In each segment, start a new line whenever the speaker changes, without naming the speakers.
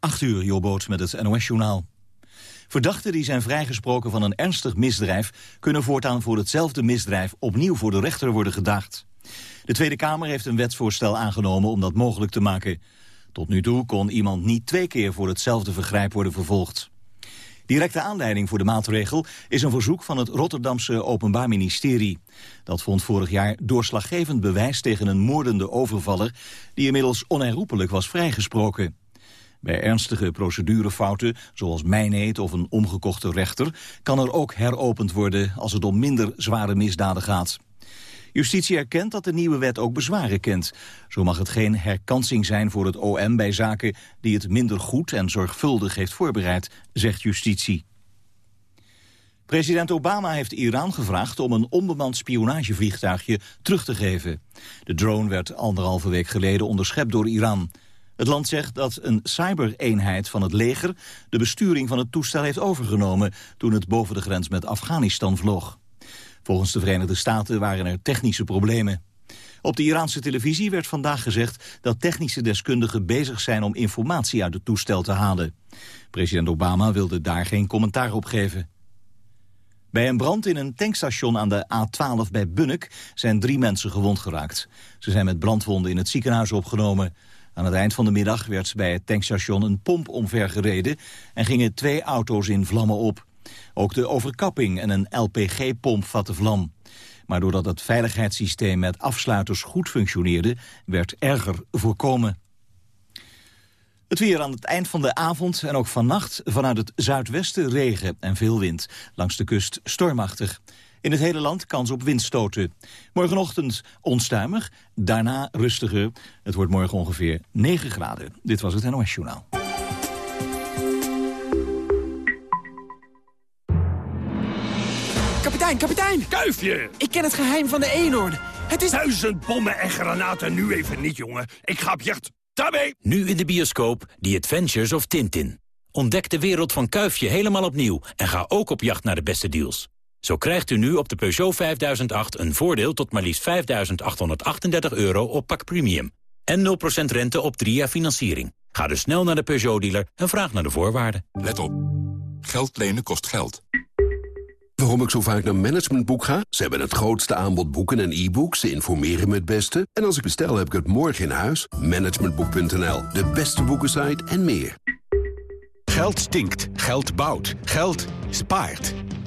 8 uur, Jobboot met het NOS-journaal. Verdachten die zijn vrijgesproken van een ernstig misdrijf... kunnen voortaan voor hetzelfde misdrijf opnieuw voor de rechter worden gedaagd. De Tweede Kamer heeft een wetsvoorstel aangenomen om dat mogelijk te maken. Tot nu toe kon iemand niet twee keer voor hetzelfde vergrijp worden vervolgd. Directe aanleiding voor de maatregel is een verzoek van het Rotterdamse Openbaar Ministerie. Dat vond vorig jaar doorslaggevend bewijs tegen een moordende overvaller... die inmiddels onherroepelijk was vrijgesproken. Bij ernstige procedurefouten, zoals mijneet of een omgekochte rechter... kan er ook heropend worden als het om minder zware misdaden gaat. Justitie erkent dat de nieuwe wet ook bezwaren kent. Zo mag het geen herkansing zijn voor het OM bij zaken die het minder goed en zorgvuldig heeft voorbereid, zegt justitie. President Obama heeft Iran gevraagd om een onbemand spionagevliegtuigje terug te geven. De drone werd anderhalve week geleden onderschept door Iran. Het land zegt dat een cybereenheid van het leger de besturing van het toestel heeft overgenomen toen het boven de grens met Afghanistan vloog. Volgens de Verenigde Staten waren er technische problemen. Op de Iraanse televisie werd vandaag gezegd dat technische deskundigen bezig zijn om informatie uit het toestel te halen. President Obama wilde daar geen commentaar op geven. Bij een brand in een tankstation aan de A12 bij Bunnik zijn drie mensen gewond geraakt. Ze zijn met brandwonden in het ziekenhuis opgenomen. Aan het eind van de middag werd bij het tankstation een pomp omvergereden en gingen twee auto's in vlammen op. Ook de overkapping en een LPG-pomp vatte vlam. Maar doordat het veiligheidssysteem met afsluiters goed functioneerde, werd erger voorkomen. Het weer aan het eind van de avond en ook vannacht vanuit het zuidwesten regen en veel wind. Langs de kust stormachtig. In het hele land kans op windstoten. Morgenochtend onstuimig, daarna rustiger. Het wordt morgen ongeveer 9 graden. Dit was het NOS Journaal.
Kapitein, kapitein!
Kuifje!
Ik ken het geheim van de eenhoorn. Het is...
Duizend bommen en granaten nu even niet, jongen. Ik ga op jacht. Daarmee!
Nu in de bioscoop The Adventures of Tintin. Ontdek de wereld van Kuifje helemaal opnieuw en ga ook op jacht naar de beste deals. Zo krijgt u nu op de Peugeot 5008 een voordeel tot maar liefst 5.838 euro op pak premium. En 0% rente op 3 jaar financiering. Ga dus snel naar de Peugeot-dealer en vraag naar de voorwaarden.
Let op. Geld lenen kost geld.
Waarom ik zo vaak naar Managementboek ga? Ze hebben het grootste aanbod boeken en e-books. Ze informeren me het beste. En als ik bestel, heb ik het morgen in huis. Managementboek.nl, de beste boekensite en meer.
Geld stinkt. Geld bouwt. Geld spaart.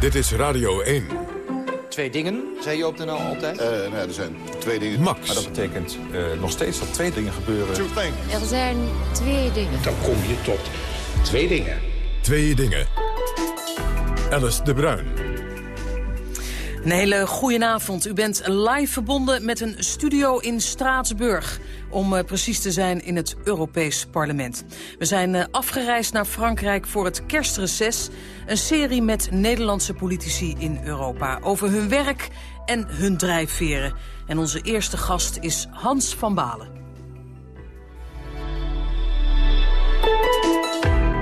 Dit is Radio 1.
Twee dingen, zei je op de NL altijd?
Uh, nee, er zijn twee dingen.
Max.
Maar dat betekent uh, nog steeds dat twee dingen gebeuren.
Er zijn twee dingen.
Dan kom je tot twee dingen.
Twee dingen. Alice de Bruin.
Een hele goede avond. U bent live verbonden met een studio in Straatsburg. Om uh, precies te zijn in het Europees Parlement. We zijn uh, afgereisd naar Frankrijk voor het kerstreces. Een serie met Nederlandse politici in Europa. Over hun werk en hun drijfveren. En onze eerste gast is Hans van Balen.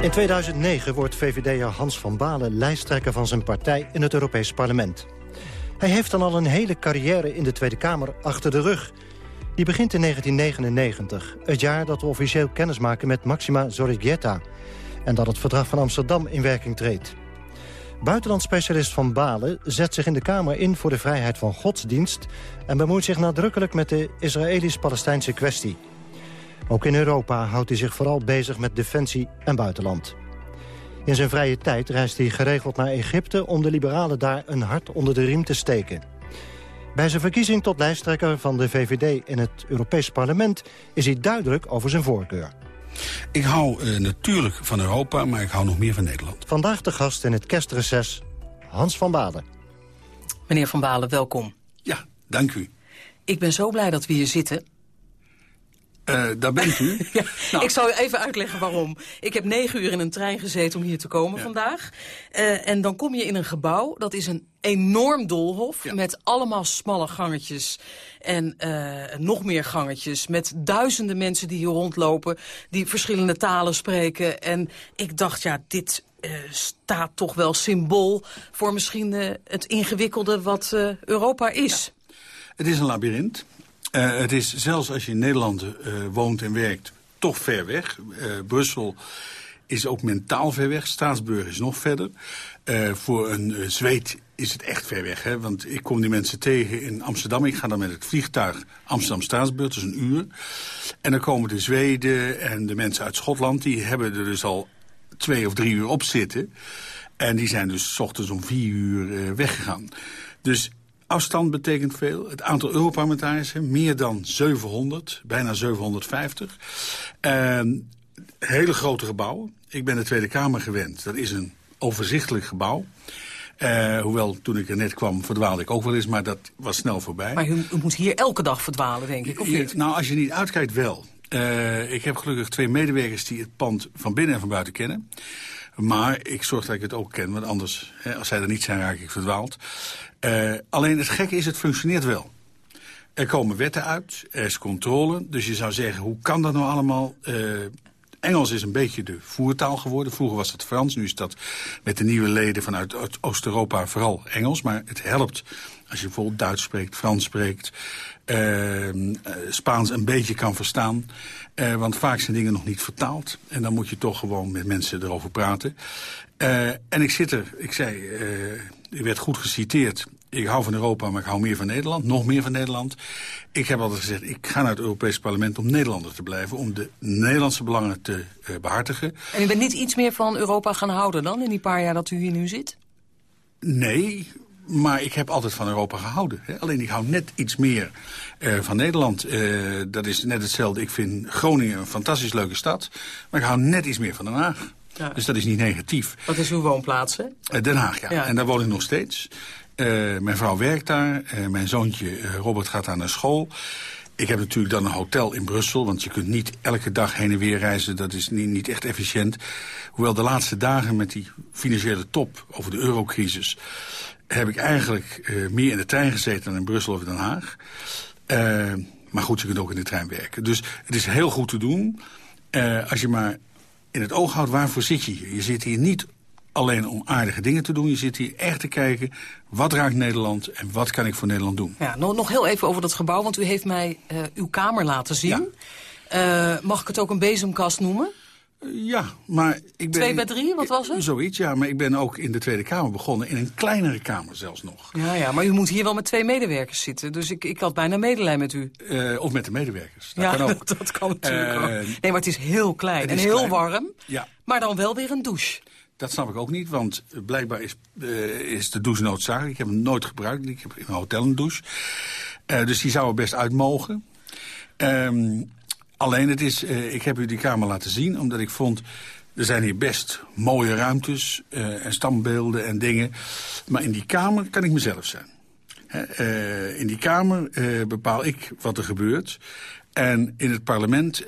In 2009 wordt VVD'er Hans van Balen lijsttrekker van zijn partij in het Europees Parlement. Hij heeft dan al een hele carrière in de Tweede Kamer achter de rug. Die begint in 1999, het jaar dat we officieel kennismaken met Maxima Zorrigueta... en dat het verdrag van Amsterdam in werking treedt. Buitenlandspecialist Van Balen zet zich in de Kamer in voor de vrijheid van godsdienst... en bemoeit zich nadrukkelijk met de Israëlisch-Palestijnse kwestie. Ook in Europa houdt hij zich vooral bezig met defensie en buitenland. In zijn vrije tijd reist hij geregeld naar Egypte... om de liberalen daar een hart onder de riem te steken. Bij zijn verkiezing tot lijsttrekker van de VVD in het Europees Parlement... is hij duidelijk over zijn voorkeur.
Ik hou uh, natuurlijk van Europa, maar ik hou nog meer van Nederland.
Vandaag de gast in het kerstreces, Hans van Balen.
Meneer Van Balen, welkom.
Ja, dank u.
Ik ben zo blij dat we hier zitten.
Uh, daar bent u.
ja, nou. Ik zal u even uitleggen waarom. Ik heb negen uur in een trein gezeten om hier te komen vandaag. Uh, en dan kom je in een gebouw, dat is een enorm doolhof... Ja. met allemaal smalle gangetjes en uh, nog meer gangetjes... met duizenden mensen die hier rondlopen, die verschillende talen spreken. En ik dacht, ja, dit staat toch wel symbool... voor misschien het ingewikkelde wat Europa is.
Ja. Het is een labyrint. Het is zelfs als je in Nederland woont en werkt toch ver weg. Brussel is ook mentaal ver weg. Straatsburg is nog verder. Voor een Zweed is het echt ver weg. Hè? Want ik kom die mensen tegen in Amsterdam. Ik ga dan met het vliegtuig Amsterdam-Straatsburg, is een uur. En dan komen de Zweden en de mensen uit Schotland... die hebben er dus al twee of drie uur op zitten. En die zijn dus s ochtends om vier uur weggegaan. Dus Afstand betekent veel. Het aantal Europarlementariërs, meer dan 700, bijna 750. Uh, hele grote gebouwen. Ik ben de Tweede Kamer gewend. Dat is een overzichtelijk gebouw. Uh, hoewel, toen ik er net kwam, verdwaalde ik ook wel eens, maar dat was snel voorbij.
Maar u, u moet hier elke dag verdwalen, denk ik, of niet?
nou, als je niet uitkijkt, wel. Uh, ik heb gelukkig twee medewerkers die het pand van binnen en van buiten kennen. Maar ik zorg dat ik het ook ken, want anders, hè, als zij er niet zijn, raak ik verdwaald. Uh, alleen het gekke is, het functioneert wel. Er komen wetten uit, er is controle. Dus je zou zeggen, hoe kan dat nou allemaal? Uh, Engels is een beetje de voertaal geworden. Vroeger was het Frans, nu is dat met de nieuwe leden vanuit Oost-Europa vooral Engels. Maar het helpt als je bijvoorbeeld Duits spreekt, Frans spreekt... Uh, Spaans een beetje kan verstaan. Uh, want vaak zijn dingen nog niet vertaald. En dan moet je toch gewoon met mensen erover praten. Uh, en ik zit er, ik zei, uh, ik werd goed geciteerd. Ik hou van Europa, maar ik hou meer van Nederland. Nog meer van Nederland. Ik heb altijd gezegd, ik ga naar het Europese parlement om Nederlander te blijven. Om de Nederlandse belangen te uh, behartigen.
En u bent niet iets meer van Europa gaan houden dan, in die paar jaar dat u hier nu zit?
Nee, maar ik heb altijd van Europa gehouden. Hè. Alleen ik hou net iets meer uh, van Nederland. Uh, dat is net hetzelfde. Ik vind Groningen een fantastisch leuke stad. Maar ik hou net iets meer van Den Haag. Ja. Dus dat is niet negatief.
Wat is uw woonplaats, hè?
Uh, Den Haag, ja. ja. En daar woon ik nog steeds. mijn vrouw werkt daar. mijn zoontje Robert gaat daar naar school. Ik heb natuurlijk dan een hotel in Brussel, want je kunt niet elke dag heen en weer reizen. Dat is niet, niet echt efficiënt. Hoewel de laatste dagen met die financiële top over de eurocrisis heb ik eigenlijk meer in de trein gezeten dan in Brussel of Den Haag. Maar goed, je kunt ook in de trein werken. Dus het is heel goed te doen. Als je maar in het oog houdt, waarvoor zit je hier? Je zit hier niet alleen om aardige dingen te doen. Je zit hier echt te kijken, wat raakt Nederland en wat kan ik voor Nederland doen?
Ja, nog, nog heel even over dat gebouw, want u heeft mij uw kamer laten zien. Ja. mag ik het ook een bezemkast noemen?
Ja, maar ik ben...
Twee bij drie, wat was het?
Zoiets, ja. Maar ik ben ook in de Tweede Kamer begonnen. In een kleinere kamer zelfs nog.
Ja, ja. Maar u moet hier wel met twee medewerkers zitten. Dus ik, ik had bijna medelijden met u.
Uh, of met de medewerkers. Dat
ja,
kan ook.
Dat, dat kan natuurlijk uh, ook. Nee, maar het is heel klein en heel klein. warm. Ja. Maar dan wel weer een douche.
Dat snap ik ook niet, want blijkbaar is, uh, is de douche noodzakelijk. Ik heb hem nooit gebruikt. Ik heb in mijn hotel een douche. dus die zou er best uit mogen. Um, Alleen het is, uh, ik heb u die kamer laten zien, omdat ik vond... er zijn hier best mooie ruimtes uh, en standbeelden en dingen. Maar in die kamer kan ik mezelf zijn. Uh, in die kamer bepaal ik wat er gebeurt. En in het parlement,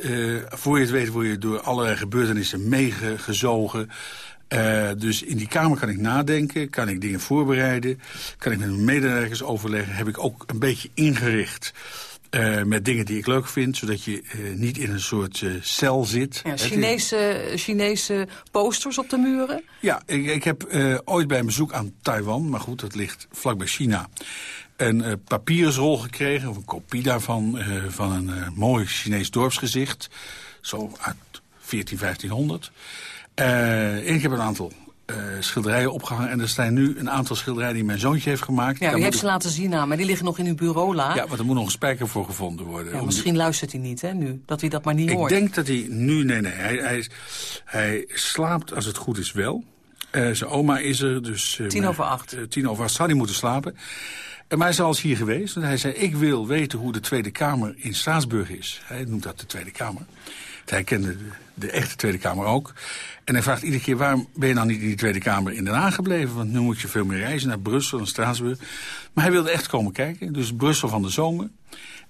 voor je het weet, word je door allerlei gebeurtenissen meegezogen... Dus in die kamer kan ik nadenken, kan ik dingen voorbereiden... kan ik met mijn medewerkers overleggen, heb ik ook een beetje ingericht... Uh, met dingen die ik leuk vind, zodat je uh, niet in een soort uh, cel zit.
Ja, Chinese, Chinese posters op de muren?
Ja, ik, ik heb ooit bij een bezoek aan Taiwan, maar goed, dat ligt vlakbij China... een papiersrol gekregen, of een kopie daarvan, van een mooi Chinees dorpsgezicht. Zo uit 14, 1500. en ik heb een aantal uh, schilderijen opgehangen. En er staan nu een aantal schilderijen die mijn zoontje heeft gemaakt.
Ja, u heeft ze laten zien, nou, maar die liggen nog in uw bureau la.
Ja, maar er moet nog een spijker voor gevonden worden.
Ja, misschien luistert hij niet, hè, nu. Dat hij dat maar niet
ik
hoort.
Ik denk dat hij nu... Nee, nee. Hij, hij, hij slaapt, als het goed is, wel. Uh, zijn oma is er, dus...
Uh, tien over acht.
tien over acht zou hij moeten slapen. Maar hij is al eens hier geweest. En hij zei, ik wil weten hoe de Tweede Kamer in Straatsburg is. Hij noemt dat de Tweede Kamer. Hij kende de, de echte Tweede Kamer ook. En hij vraagt iedere keer, waarom ben je nou niet in die Tweede Kamer in Den Haag gebleven? Want nu moet je veel meer reizen naar Brussel en Straatsburg. Maar hij wilde echt komen kijken. Dus Brussel van de zomer.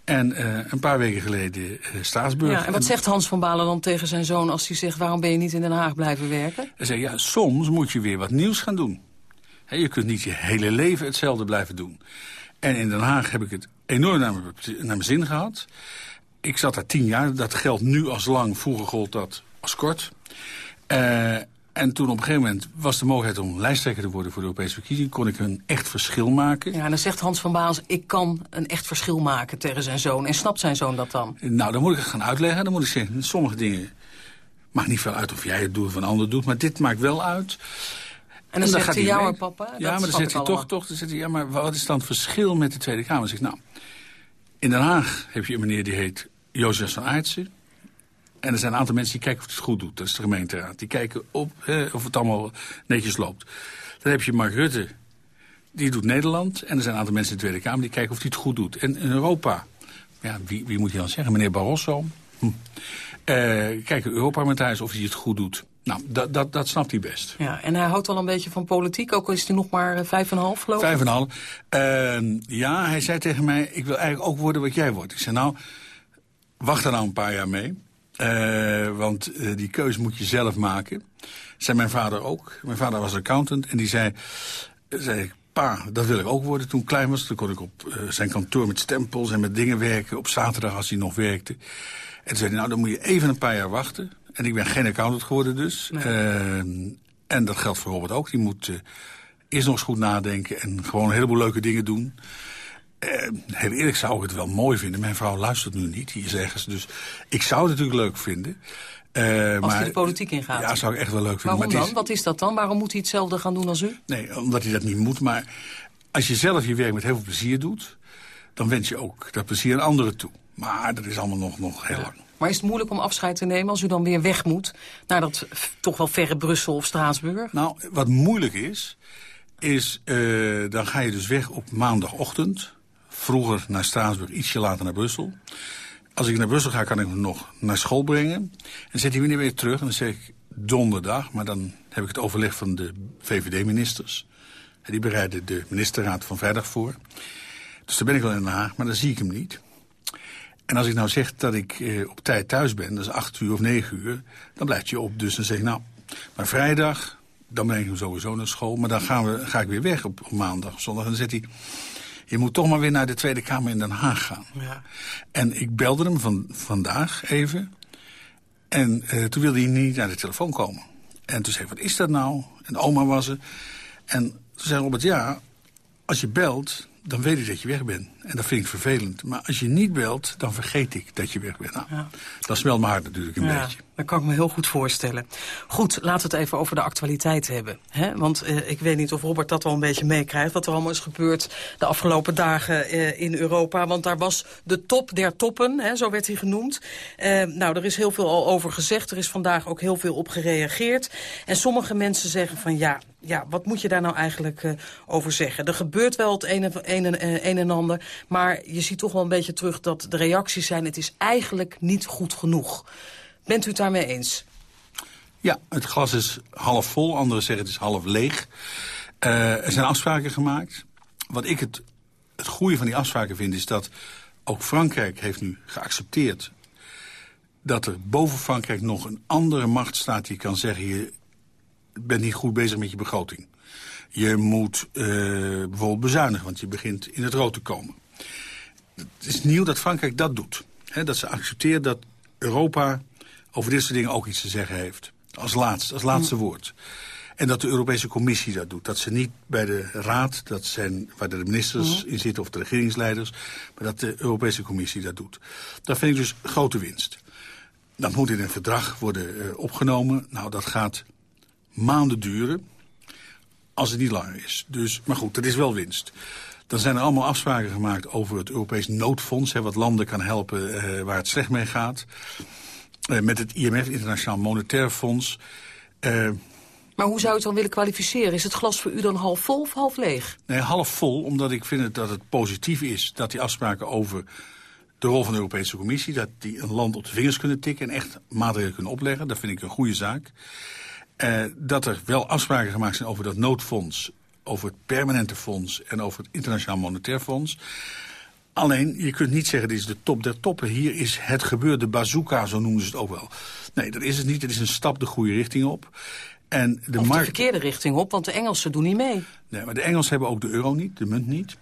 En uh, een paar weken geleden uh, Straatsburg.
Ja, en wat zegt Hans van Balen dan tegen zijn zoon als hij zegt... waarom ben je niet in Den Haag blijven werken?
Hij zegt, ja, soms moet je weer wat nieuws gaan doen. He, je kunt niet je hele leven hetzelfde blijven doen. En in Den Haag heb ik het enorm naar mijn, naar mijn zin gehad. Ik zat daar tien jaar. Dat geldt nu als lang. Vroeger gold dat als kort. Uh, en toen op een gegeven moment was de mogelijkheid om lijsttrekker te worden voor de Europese verkiezingen. Kon ik een echt verschil maken.
Ja, en dan zegt Hans van Baals, ik kan een echt verschil maken tegen zijn zoon. En snapt zijn zoon dat dan?
Nou, dan moet ik het gaan uitleggen. Dan moet ik zeggen, sommige dingen maakt niet veel uit of jij het doet of een ander doet. Maar dit maakt wel uit.
En dan, zegt hij, en papa?
Ja, maar dan zegt hij toch, toch, dan zegt hij, ja, maar wat is dan het verschil met de Tweede Kamer? Dan zegt nou, in Den Haag heb je een meneer die heet Jozef van Aartsen. En er zijn een aantal mensen die kijken of het goed doet. Dat is de gemeenteraad. Die kijken op, of het allemaal netjes loopt. Dan heb je Mark Rutte, die doet Nederland. En er zijn een aantal mensen in de Tweede Kamer die kijken of hij het goed doet. En in Europa, ja, wie, wie moet je dan zeggen? Meneer Barroso. Hm. Uh, kijken Europarlementariërs of hij het goed doet. Nou, dat, dat, dat snapt hij best.
Ja, en hij houdt wel een beetje van politiek, ook al is hij nog maar eh, vijf en een half, geloof ik?
Vijf en een half. Uh, ja, hij zei tegen mij, ik wil eigenlijk ook worden wat jij wordt. Ik zei, nou, wacht er nou een paar jaar mee. Uh, want uh, die keuze moet je zelf maken. Zei mijn vader ook. Mijn vader was accountant en die zei... zei pa, dat wil ik ook worden toen ik klein was. Toen kon ik op zijn kantoor met stempels en met dingen werken. Op zaterdag als hij nog werkte. En toen zei hij, nou dan moet je even een paar jaar wachten. En ik ben geen accountant geworden dus. Nee. en dat geldt voor Robert ook. Die moet eerst nog eens goed nadenken en gewoon een heleboel leuke dingen doen. Uh, heel eerlijk zou ik het wel mooi vinden. Mijn vrouw luistert nu niet, hier zeggen ze. Dus ik zou het natuurlijk leuk vinden.
Uh, als hij de politiek ingaat?
Ja, zou ik echt wel leuk vinden.
Waarom dan? Is... Wat is dat dan? Waarom moet hij hetzelfde gaan doen als u?
Nee, omdat hij dat niet moet. Maar als je zelf je werk met heel veel plezier doet... dan wens je ook dat plezier aan anderen toe. Maar dat is allemaal nog, nog heel ja. lang.
Maar is het moeilijk om afscheid te nemen als u dan weer weg moet... naar dat toch wel verre Brussel of Straatsburg?
Nou, wat moeilijk is... is uh, dan ga je dus weg op maandagochtend vroeger naar Straatsburg, ietsje later naar Brussel. Als ik naar Brussel ga, kan ik hem nog naar school brengen. En zet hij weer weer terug en dan zeg ik donderdag. Maar dan heb ik het overleg van de VVD-ministers. Die bereiden de ministerraad van vrijdag voor. Dus daar ben ik wel in Den Haag, maar dan zie ik hem niet. En als ik nou zeg dat ik eh, op tijd thuis ben, dat is acht uur of negen uur... dan blijft je op. Dus dan zeg ik, nou, maar vrijdag, dan breng ik hem sowieso naar school. Maar dan gaan we, ga ik weer weg op, op maandag of zondag. En dan zet hij, je moet toch maar weer naar de Tweede Kamer in Den Haag gaan. Ja. En ik belde hem van, vandaag even. En uh, toen wilde hij niet naar de telefoon komen. En toen zei ik, wat is dat nou? En oma was er. En toen zei Robert, ja, als je belt, dan weet ik dat je weg bent. En dat vind ik vervelend. Maar als je niet belt, dan vergeet ik dat je weg bent. Nou, ja. Dat smelt mijn hart natuurlijk een ja, beetje.
Dat kan ik me heel goed voorstellen. Goed, laten we het even over de actualiteit hebben. Hè? Want uh, ik weet niet of Robert dat wel een beetje meekrijgt... wat er allemaal is gebeurd de afgelopen dagen uh, in Europa. Want daar was de top der toppen, hè, zo werd hij genoemd. Uh, nou, er is heel veel al over gezegd. Er is vandaag ook heel veel op gereageerd. En sommige mensen zeggen van ja, ja, wat moet je daar nou eigenlijk uh, over zeggen? Er gebeurt wel het een, een, een, een en ander, maar je ziet toch wel een beetje terug dat de reacties zijn... het is eigenlijk niet goed genoeg. Bent u het daarmee eens?
Ja, het glas is half vol, anderen zeggen het is half leeg. Uh, er zijn afspraken gemaakt. Wat ik het, het goede van die afspraken vind is dat ook Frankrijk heeft nu geaccepteerd... dat er boven Frankrijk nog een andere macht staat die kan zeggen... je bent niet goed bezig met je begroting. Je moet uh, bijvoorbeeld bezuinigen, want je begint in het rood te komen. Het is nieuw dat Frankrijk dat doet. He, dat ze accepteert dat Europa over dit soort dingen ook iets te zeggen heeft. Als laatste, als laatste mm. woord. En dat de Europese Commissie dat doet. Dat ze niet bij de Raad, dat zijn waar de ministers mm. in zitten of de regeringsleiders... maar dat de Europese Commissie dat doet. Dat vind ik dus grote winst. Dat moet in een verdrag worden uh, opgenomen. Nou, dat gaat maanden duren als het niet langer is. Dus, maar goed, dat is wel winst. Dan zijn er allemaal afspraken gemaakt over het Europees noodfonds... Hè, wat landen kan helpen uh, waar het slecht mee gaat. Uh, met het IMF, Internationaal Monetair Fonds. Uh,
maar hoe zou je het dan willen kwalificeren? Is het glas voor u dan half vol of half leeg?
Nee, half vol, omdat ik vind dat het positief is... dat die afspraken over de rol van de Europese Commissie... dat die een land op de vingers kunnen tikken en echt maatregelen kunnen opleggen. Dat vind ik een goede zaak. Uh, dat er wel afspraken gemaakt zijn over dat noodfonds over het permanente fonds en over het internationaal monetair fonds. Alleen, je kunt niet zeggen, dit is de top der toppen. Hier is het gebeurde bazooka, zo noemen ze het ook wel. Nee, dat is het niet. Het is een stap de goede richting op. En de markt...
de verkeerde richting op, want de Engelsen doen niet mee.
Nee, maar de Engelsen hebben ook de euro niet, de munt niet.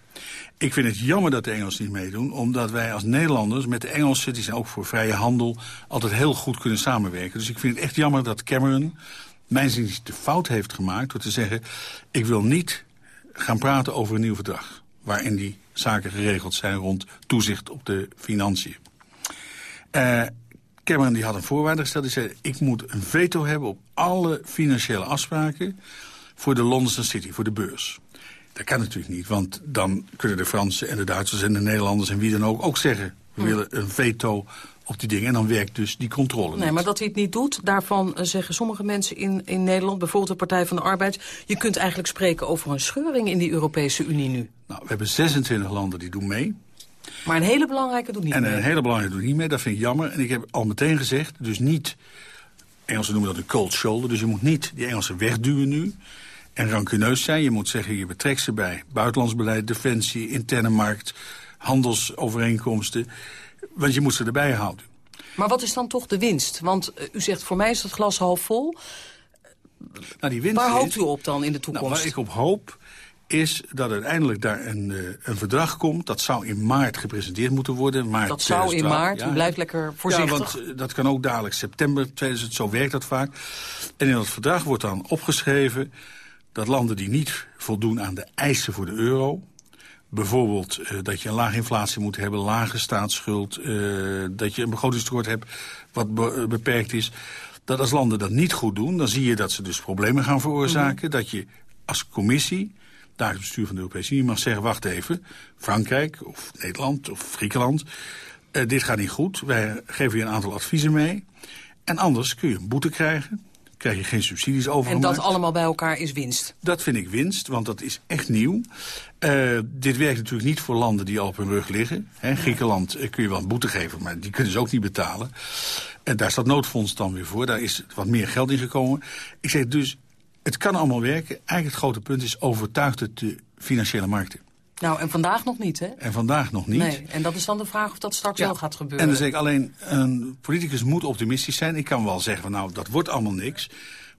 Ik vind het jammer dat de Engelsen niet meedoen, omdat wij als Nederlanders met de Engelsen, die zijn ook voor vrije handel, altijd heel goed kunnen samenwerken. Dus ik vind het echt jammer dat Cameron, mijn zin, de fout heeft gemaakt door te zeggen, ik wil niet gaan praten over een nieuw verdrag, waarin die zaken geregeld zijn rond toezicht op de financiën. Uh, Cameron die had een voorwaarde gesteld. Die zei, ik moet een veto hebben op alle financiële afspraken... voor de Londense City, voor de beurs. Dat kan natuurlijk niet, want dan kunnen de Fransen en de Duitsers... en de Nederlanders en wie dan ook ook zeggen... we hm. willen een veto op die dingen. En dan werkt dus die controle
Nee, maar dat hij het niet doet, daarvan eh, zeggen sommige mensen in, in Nederland... bijvoorbeeld de Partij van de Arbeid... je kunt eigenlijk spreken over een scheuring in die Europese Unie nu.
Nou, we hebben 26 landen die doen mee.
Maar een hele belangrijke doet niet
en
mee.
En een hele belangrijke doet niet mee, dat vind ik jammer. En ik heb al meteen gezegd, dus niet... Engelsen noemen dat een cold shoulder, dus je moet niet die Engelsen wegduwen nu... en rancuneus zijn. Je moet zeggen, je betrekt ze bij buitenlands beleid, defensie, interne markt... handelsovereenkomsten, want je moet ze erbij houden.
Maar wat is dan toch de winst? Want uh, u zegt, voor mij is het glas half vol.
Nou, die winst
Waar hoopt u op dan in de toekomst?
Nou, waar ik op hoop is dat uiteindelijk daar een, uh, een verdrag komt. Dat zou in maart gepresenteerd moeten worden. Maart
dat zou in maart, ja. u blijft lekker voorzichtig.
Ja, want uh, dat kan ook dadelijk september 2000, zo werkt dat vaak. En in dat verdrag wordt dan opgeschreven dat landen die niet voldoen aan de eisen voor de euro... bijvoorbeeld uh, dat je een lage inflatie moet hebben, lage staatsschuld... dat je een begrotingstekort hebt wat be beperkt is... dat als landen dat niet goed doen, dan zie je dat ze dus problemen gaan veroorzaken... Mm -hmm. dat je als commissie dagelijks bestuur van de Europese Unie mag zeggen... wacht even, Frankrijk of Nederland of Griekenland... Uh, dit gaat niet goed, wij geven je een aantal adviezen mee... en anders kun je een boete krijgen, krijg je geen subsidies over.
En dat allemaal bij elkaar is winst?
Dat vind ik winst, want dat is echt nieuw. Uh, dit werkt natuurlijk niet voor landen die al op hun rug liggen. He, Griekenland uh, kun je wel een boete geven, maar die kunnen ze ook niet betalen. En daar staat noodfonds dan weer voor, daar is wat meer geld in gekomen. Ik zeg dus, het kan allemaal werken. Eigenlijk het grote punt is, overtuigt het de financiële markten.
Nou, en vandaag nog niet, hè?
En vandaag nog niet.
Nee, en dat is dan de vraag of dat straks
ja.
wel gaat gebeuren.
En dan zeg ik alleen, een politicus moet optimistisch zijn. Ik kan wel zeggen, van, nou, dat wordt allemaal niks.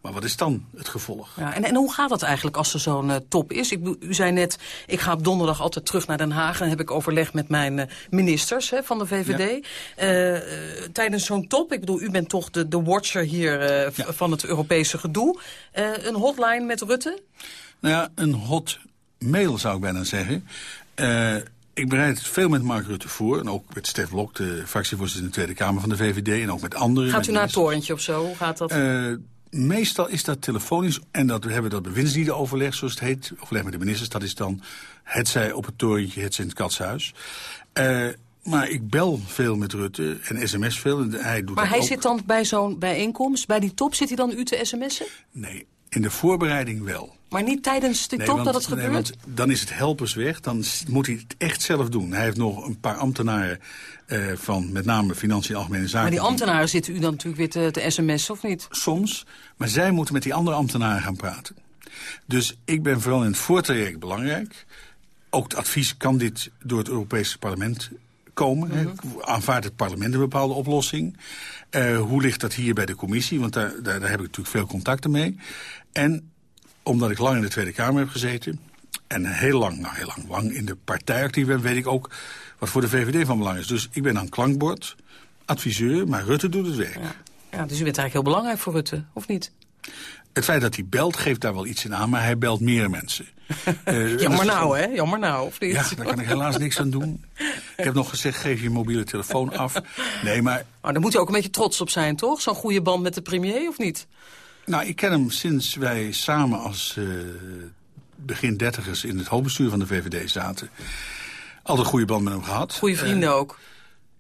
Maar wat is dan het gevolg?
Ja, en, en hoe gaat dat eigenlijk als er zo'n uh, top is? Ik, u zei net, ik ga op donderdag altijd terug naar Den Haag... en heb ik overleg met mijn uh, ministers hè, van de VVD. Ja. Uh, tijdens zo'n top, ik bedoel, u bent toch de, de watcher hier ja. van het Europese gedoe. een hotline met Rutte?
Nou ja, een hot mail zou ik bijna zeggen. ik bereid veel met Mark Rutte voor. En ook met Stef Blok, de fractievoorzitter in de Tweede Kamer van de VVD. En ook met anderen.
Gaat u naar het torentje of zo? Hoe gaat dat?
Meestal is dat telefonisch, en dat, we hebben dat bewindsliedenoverleg, zoals het heet. Overleg met de ministers, dat is dan het zij op het torentje, het zij in het katshuis. Uh, maar ik bel veel met Rutte en sms veel. En hij doet
maar hij
ook.
zit dan bij zo'n bijeenkomst, bij die top, zit hij dan u te sms'en?
Nee, in de voorbereiding wel.
Maar niet tijdens de
nee,
top
want,
dat het gebeurt?
Nee, want dan is het helpers weg, dan moet hij het echt zelf doen. Hij heeft nog een paar ambtenaren uh, van met name Financiën en Algemene Zaken.
Maar die ambtenaren zitten u dan natuurlijk weer te, te sms'en, of niet?
Soms, maar zij moeten met die andere ambtenaren gaan praten. Dus ik ben vooral in het voortraject belangrijk. Ook het advies kan dit door het Europese parlement komen. Mm -hmm. Aanvaardt het parlement een bepaalde oplossing? Uh, hoe ligt dat hier bij de commissie? Want daar, daar, daar heb ik natuurlijk veel contacten mee. En omdat ik lang in de Tweede Kamer heb gezeten... en heel lang, nou heel lang, lang in de partij actief ben... weet ik ook wat voor de VVD van belang is. Dus ik ben dan klankbord, adviseur, maar Rutte doet het werk.
Ja. ja, dus u bent eigenlijk heel belangrijk voor Rutte, of niet?
Het feit dat hij belt geeft daar wel iets in aan, maar hij belt meer mensen.
uh, Jammer nou, hè? Jammer nou, of niet?
Ja, daar kan ik helaas niks aan doen. Ik heb nog gezegd, geef je mobiele telefoon af. Nee, maar...
Oh, daar moet u ook een beetje trots op zijn, toch? Zo'n goede band met de premier, of niet?
Nou, ik ken hem sinds wij samen als uh, begin dertigers in het hoofdbestuur van de VVD zaten. Altijd een goede band met hem gehad.
Goede vrienden uh, ook.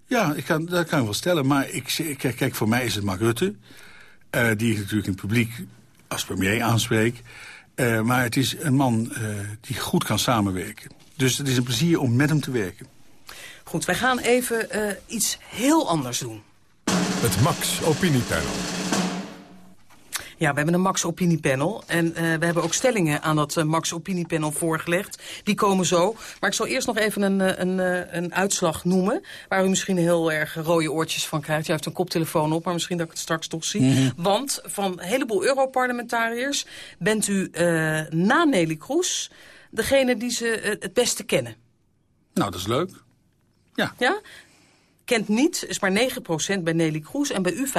Ja, ik kan, dat kan ik wel stellen. Maar ik, kijk, kijk, voor mij is het Mark Rutte. Uh, die ik natuurlijk in het publiek als premier aanspreek. Uh, maar het is een man uh, die goed kan samenwerken. Dus het is een plezier om met hem te werken.
Goed, wij gaan even uh, iets heel anders doen.
Het Max Opiniepanel.
Ja, we hebben een Max Opiniepanel. En uh, we hebben ook stellingen aan dat uh, Max Opiniepanel voorgelegd. Die komen zo. Maar ik zal eerst nog even een, een, een uitslag noemen... waar u misschien heel erg rode oortjes van krijgt. U heeft een koptelefoon op, maar misschien dat ik het straks toch zie. Mm -hmm. Want van een heleboel Europarlementariërs... bent u na Nelly Kroes degene die ze het beste kennen.
Nou, dat is leuk. Ja.
Ja? Kent niet is maar 9% bij Nelly Kroes en bij u 35%.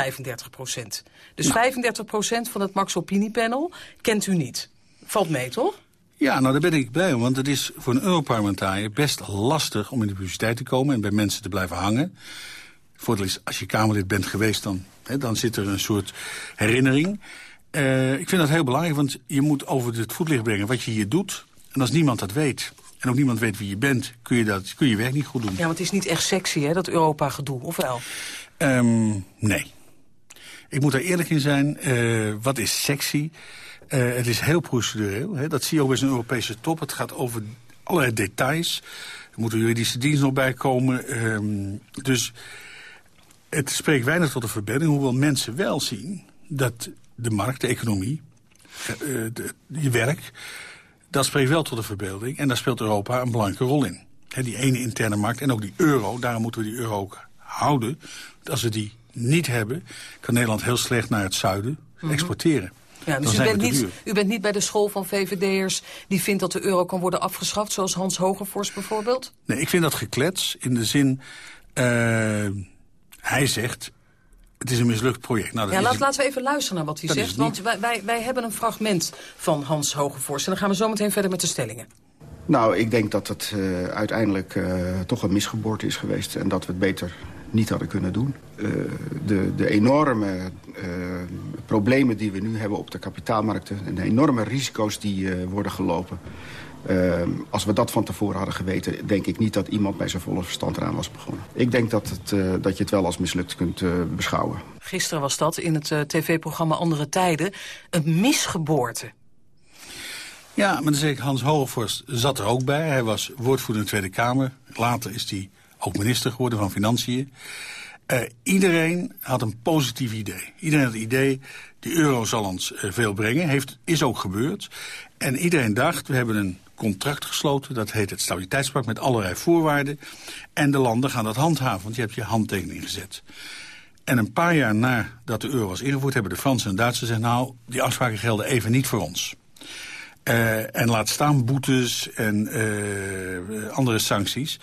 Dus nou. 35% van het Max Opiniepanel kent u niet. Valt mee, toch?
Ja, nou daar ben ik blij om, want het is voor een Europarlementariër best lastig om in de publiciteit te komen en bij mensen te blijven hangen. Voordeel is, als je Kamerlid bent geweest, dan, hè, dan zit er een soort herinnering. Uh, ik vind dat heel belangrijk, want je moet over het voetlicht brengen wat je hier doet. En als niemand dat weet, en ook niemand weet wie je bent, kun je, dat, kun je werk niet goed doen.
Ja, want het is niet echt sexy, hè, dat Europa-gedoe, of wel?
Um, nee. Ik moet daar eerlijk in zijn. Uh, wat is sexy? Uh, het is heel procedureel. Hè? Dat zie je ook bij zo'n Europese top. Het gaat over allerlei details. Er moet een juridische dienst nog bij komen. Um, dus het spreekt weinig tot de verbetering. Hoewel mensen wel zien dat de markt, de economie, uh, de, je werk dat spreekt wel tot de verbeelding. En daar speelt Europa een belangrijke rol in. He, die ene interne markt en ook die euro. Daarom moeten we die euro ook houden. Als we die niet hebben, kan Nederland heel slecht naar het zuiden mm -hmm. exporteren.
Ja, dus u bent, niet, u bent niet bij de school van VVD'ers die vindt dat de euro kan worden afgeschaft... zoals Hans Hogevorst bijvoorbeeld?
Nee, ik vind dat geklets in de zin... Uh, hij zegt, het is een mislukt project. Nou,
ja, laat, laten we even luisteren naar wat hij zegt. Want wij, wij, wij hebben een fragment van Hans Hogevorst. En dan gaan we zo meteen verder met de stellingen.
Nou, ik denk dat het uh, uiteindelijk uh, toch een misgeboorte is geweest... en dat we het beter niet hadden kunnen doen. Uh, de, de enorme problemen die we nu hebben op de kapitaalmarkten... en de enorme risico's die worden gelopen... Uh, als we dat van tevoren hadden geweten... denk ik niet dat iemand bij zijn volle verstand eraan was begonnen. Ik denk dat, het, uh, dat je het wel als mislukt kunt uh, beschouwen.
Gisteren was dat in het tv-programma Andere Tijden een misgeboorte.
Ja, maar dan zeg ik, Hans Hogevorst zat er ook bij. Hij was woordvoerder in de Tweede Kamer. Later is hij ook minister geworden van Financiën. iedereen had een positief idee. Iedereen had het idee, de euro zal ons veel brengen. Heeft, is ook gebeurd. En iedereen dacht, we hebben een contract gesloten. Dat heet het stabiliteitspact met allerlei voorwaarden. En de landen gaan dat handhaven, want je hebt je handtekening gezet. En een paar jaar nadat de euro was ingevoerd... hebben de Fransen en Duitsers gezegd... nou, die afspraken gelden even niet voor ons. Uh, en laat staan boetes en uh, andere sancties.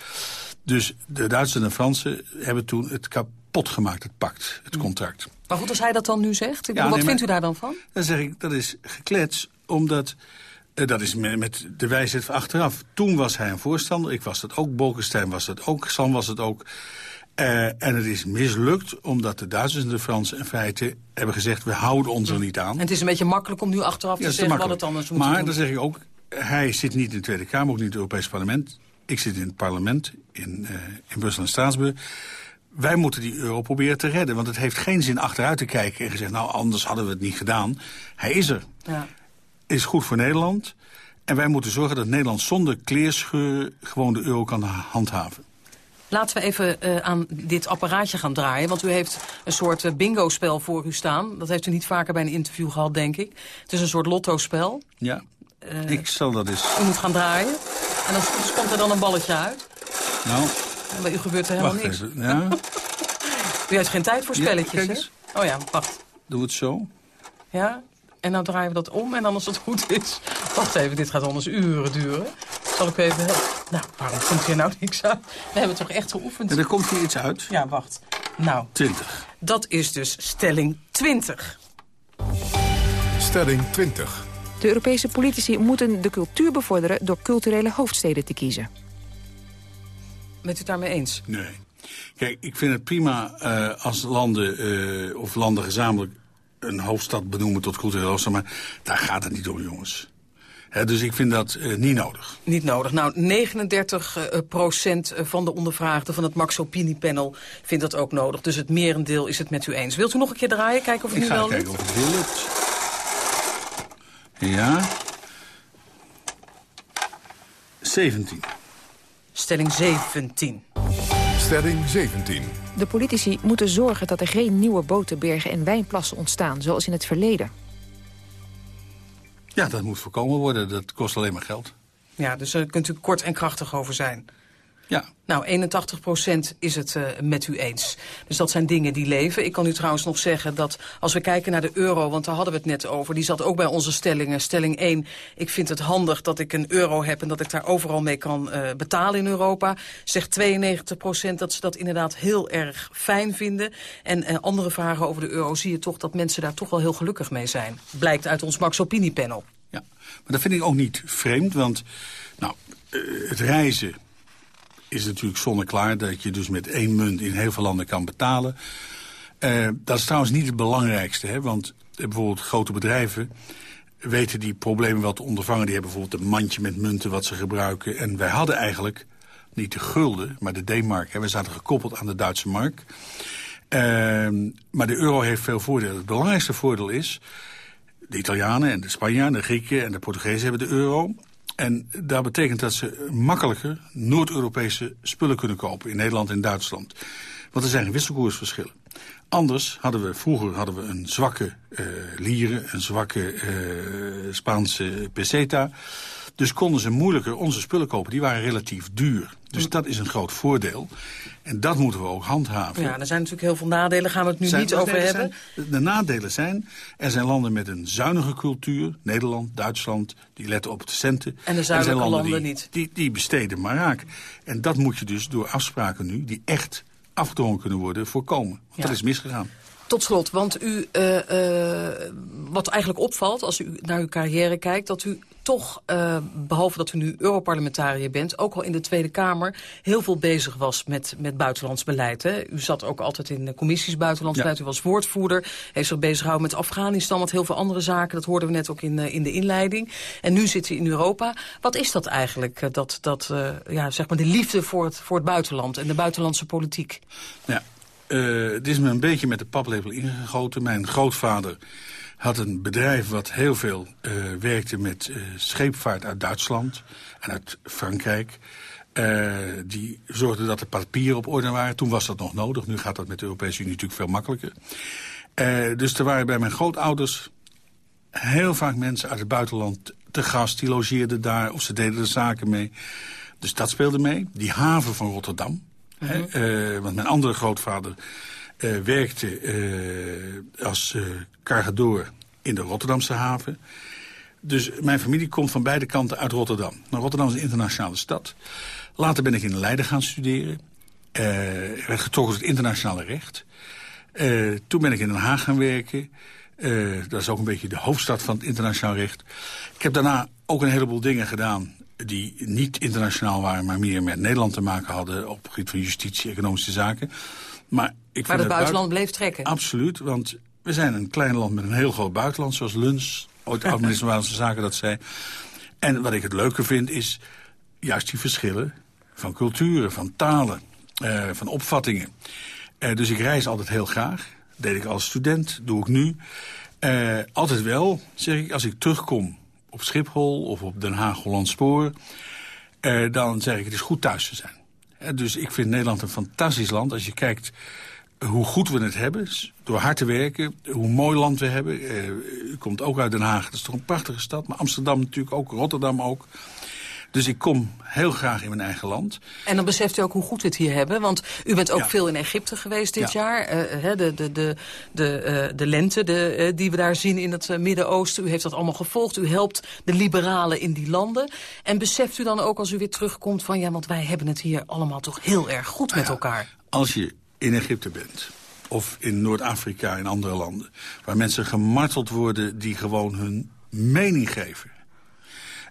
Dus de Duitsers en de Fransen hebben toen het kapot gemaakt, het pact, het contract.
Maar goed, als hij dat dan nu zegt, ja, wat vindt u daar dan van?
Dan zeg ik, dat is geklets, omdat... Uh, dat is met de wijsheid van achteraf. Toen was hij een voorstander, ik was dat ook, Bolkestein was dat ook, Sam was het ook. Uh, en het is mislukt omdat de Duitsers en de Fransen in feite hebben gezegd... we houden ons er niet aan.
En het is een beetje makkelijk om nu achteraf ja, te zeggen wat het anders moet
Maar dan zeg ik ook, hij zit niet in de Tweede Kamer, ook niet in het Europees Parlement. Ik zit in het parlement in, uh, in Brussel en Straatsburg. Wij moeten die euro proberen te redden. Want het heeft geen zin achteruit te kijken en gezegd... nou, anders hadden we het niet gedaan. Hij is er. Ja. Is goed voor Nederland. En wij moeten zorgen dat Nederland zonder kleerscheuren... gewoon de euro kan handhaven.
Laten we even uh, aan dit apparaatje gaan draaien. Want u heeft een soort uh, bingo-spel voor u staan. Dat heeft u niet vaker bij een interview gehad, denk ik. Het is een soort lotto-spel.
Ja, uh, ik zal dat eens...
U moet gaan draaien. En dan dus komt er dan een balletje uit.
Nou...
En bij u gebeurt er helemaal
wacht
niks.
Even, ja.
u heeft geen tijd voor spelletjes,
ja,
hè? Oh ja, wacht.
Doe het zo.
Ja, en nou draaien we dat om. En dan als het goed is... Wacht even, dit gaat anders uren duren. Zal ik even... Nou, waarom komt hier nou niks uit? We hebben toch echt geoefend.
En er komt hier iets uit.
Ja, wacht. Nou.
20.
Dat is dus stelling 20.
Stelling 20.
De Europese politici moeten de cultuur bevorderen door culturele hoofdsteden te kiezen.
Bent u het daarmee eens?
Nee. Kijk, ik vind het prima uh, als landen uh, of landen gezamenlijk een hoofdstad benoemen tot culturele hoofdstad. Maar daar gaat het niet om, jongens. He, dus ik vind dat uh, niet nodig.
Niet nodig. Nou, 39 uh, procent van de ondervraagden van het Max Opini Panel vindt dat ook nodig. Dus het merendeel is het met u eens. Wilt u nog een keer draaien? Kijken of het
ik
nu wel
lukt? Ik ga kijken of het lukt. Ja. 17.
Stelling 17.
Stelling 17.
De politici moeten zorgen dat er geen nieuwe botenbergen en wijnplassen ontstaan, zoals in het verleden.
Ja, dat moet voorkomen worden. Dat kost alleen maar geld.
Ja, dus daar kunt u kort en krachtig over zijn.
Ja.
Nou, 81% is het uh, met u eens. Dus dat zijn dingen die leven. Ik kan u trouwens nog zeggen dat als we kijken naar de euro... want daar hadden we het net over, die zat ook bij onze stellingen. Stelling 1, ik vind het handig dat ik een euro heb... en dat ik daar overal mee kan uh, betalen in Europa. Zegt 92% dat ze dat inderdaad heel erg fijn vinden. En uh, andere vragen over de euro zie je toch... dat mensen daar toch wel heel gelukkig mee zijn. Blijkt uit ons Max Opinion panel.
Ja, maar dat vind ik ook niet vreemd, want... nou, het reizen is natuurlijk zonneklaar dat je dus met één munt in heel veel landen kan betalen. Uh, dat is trouwens niet het belangrijkste, hè, want bijvoorbeeld grote bedrijven weten die problemen wel te ondervangen. Die hebben bijvoorbeeld een mandje met munten wat ze gebruiken. En wij hadden eigenlijk niet de gulden, maar de D-mark. We zaten gekoppeld aan de Duitse mark. Uh, maar de euro heeft veel voordelen. Het belangrijkste voordeel is... de Italianen en de Spanjaarden, de Grieken en de Portugezen hebben de euro. En dat betekent dat ze makkelijker Noord-Europese spullen kunnen kopen in Nederland en Duitsland. Want er zijn wisselkoersverschillen. Anders hadden we, vroeger hadden we een zwakke uh, lieren, een zwakke uh, Spaanse peseta. Dus konden ze moeilijker onze spullen kopen. Die waren relatief duur. Dus dat is een groot voordeel. En dat moeten we ook handhaven.
Ja, er zijn natuurlijk heel veel nadelen. Gaan we het nu
zijn,
niet over hebben.
Zijn, de nadelen zijn... er zijn landen met een zuinige cultuur. Nederland, Duitsland, die letten op de centen.
En de zuidelijke
er zijn
landen
die,
niet.
Die, die besteden maar raak. En dat moet je dus door afspraken nu... die echt afgedwongen kunnen worden, voorkomen. Want
Ja.
dat is misgegaan.
Tot slot, want u, uh, uh, wat eigenlijk opvalt als u naar uw carrière kijkt... dat u toch, uh, behalve dat u nu Europarlementariër bent... ook al in de Tweede Kamer heel veel bezig was met, met buitenlands beleid. Hè? U zat ook altijd in de commissies buitenlands
Ja.
beleid. U was woordvoerder, heeft zich bezig gehouden met Afghanistan... met heel veel andere zaken, dat hoorden we net ook in, in de inleiding. En nu zit u in Europa. Wat is dat eigenlijk, dat, dat, ja, zeg maar de liefde voor het, voor het buitenland... en de buitenlandse politiek?
Ja, uh, het is me een beetje met de paplepel ingegoten. Mijn grootvader had een bedrijf wat heel veel uh, werkte met uh, scheepvaart uit Duitsland en uit Frankrijk. Die zorgde dat de papieren op orde waren. Toen was dat nog nodig. Nu gaat dat met de Europese Unie natuurlijk veel makkelijker. Dus er waren bij mijn grootouders heel vaak mensen uit het buitenland te gast. Die logeerden daar of ze deden er zaken mee. Dus dat speelde mee. Die haven van Rotterdam. -huh. uh, want mijn andere grootvader uh, werkte uh, als cargador in de Rotterdamse haven. Dus mijn familie komt van beide kanten uit Rotterdam. Nou, Rotterdam is een internationale stad. Later ben ik in Leiden gaan studeren. Werd getrokken tot het internationale recht. Toen ben ik in Den Haag gaan werken. Dat is ook een beetje de hoofdstad van het internationaal recht. Ik heb daarna ook een heleboel dingen gedaan die niet internationaal waren, maar meer met Nederland te maken hadden op het gebied van justitie, economische zaken. Maar, ik
maar het buitenland bleef trekken?
Absoluut, want we zijn een klein land met een heel groot buitenland, zoals Luns, ooit oud-minister van Zaken, dat zei. En wat ik het leuke vind is juist die verschillen van culturen, van talen, uh, van opvattingen. Uh, dus ik reis altijd heel graag. deed ik als student, doe ik nu. Uh, altijd wel, zeg ik, als ik terugkom op Schiphol of op Den Haag-Holland Spoor... Uh, dan zeg ik, het is goed thuis te zijn. Uh, dus ik vind Nederland een fantastisch land. Als je kijkt hoe goed we het hebben, door hard te werken, hoe mooi land we hebben. Uh, u komt ook uit Den Haag, dat is toch een prachtige stad. Maar Amsterdam natuurlijk ook, Rotterdam ook. Dus ik kom heel graag in mijn eigen land.
En dan beseft u ook hoe goed we het hier hebben. Want u bent ook ja. veel in Egypte geweest dit ja. jaar. Uh, de, de, de, de, uh, de lente de, uh, die we daar zien in het Midden-Oosten. U heeft dat allemaal gevolgd. U helpt de liberalen in die landen. En beseft u dan ook als u weer terugkomt van... ja, want wij hebben het hier allemaal toch heel erg goed met
ja,
elkaar.
Als je in Egypte bent of in Noord-Afrika en andere landen... waar mensen gemarteld worden die gewoon hun mening geven...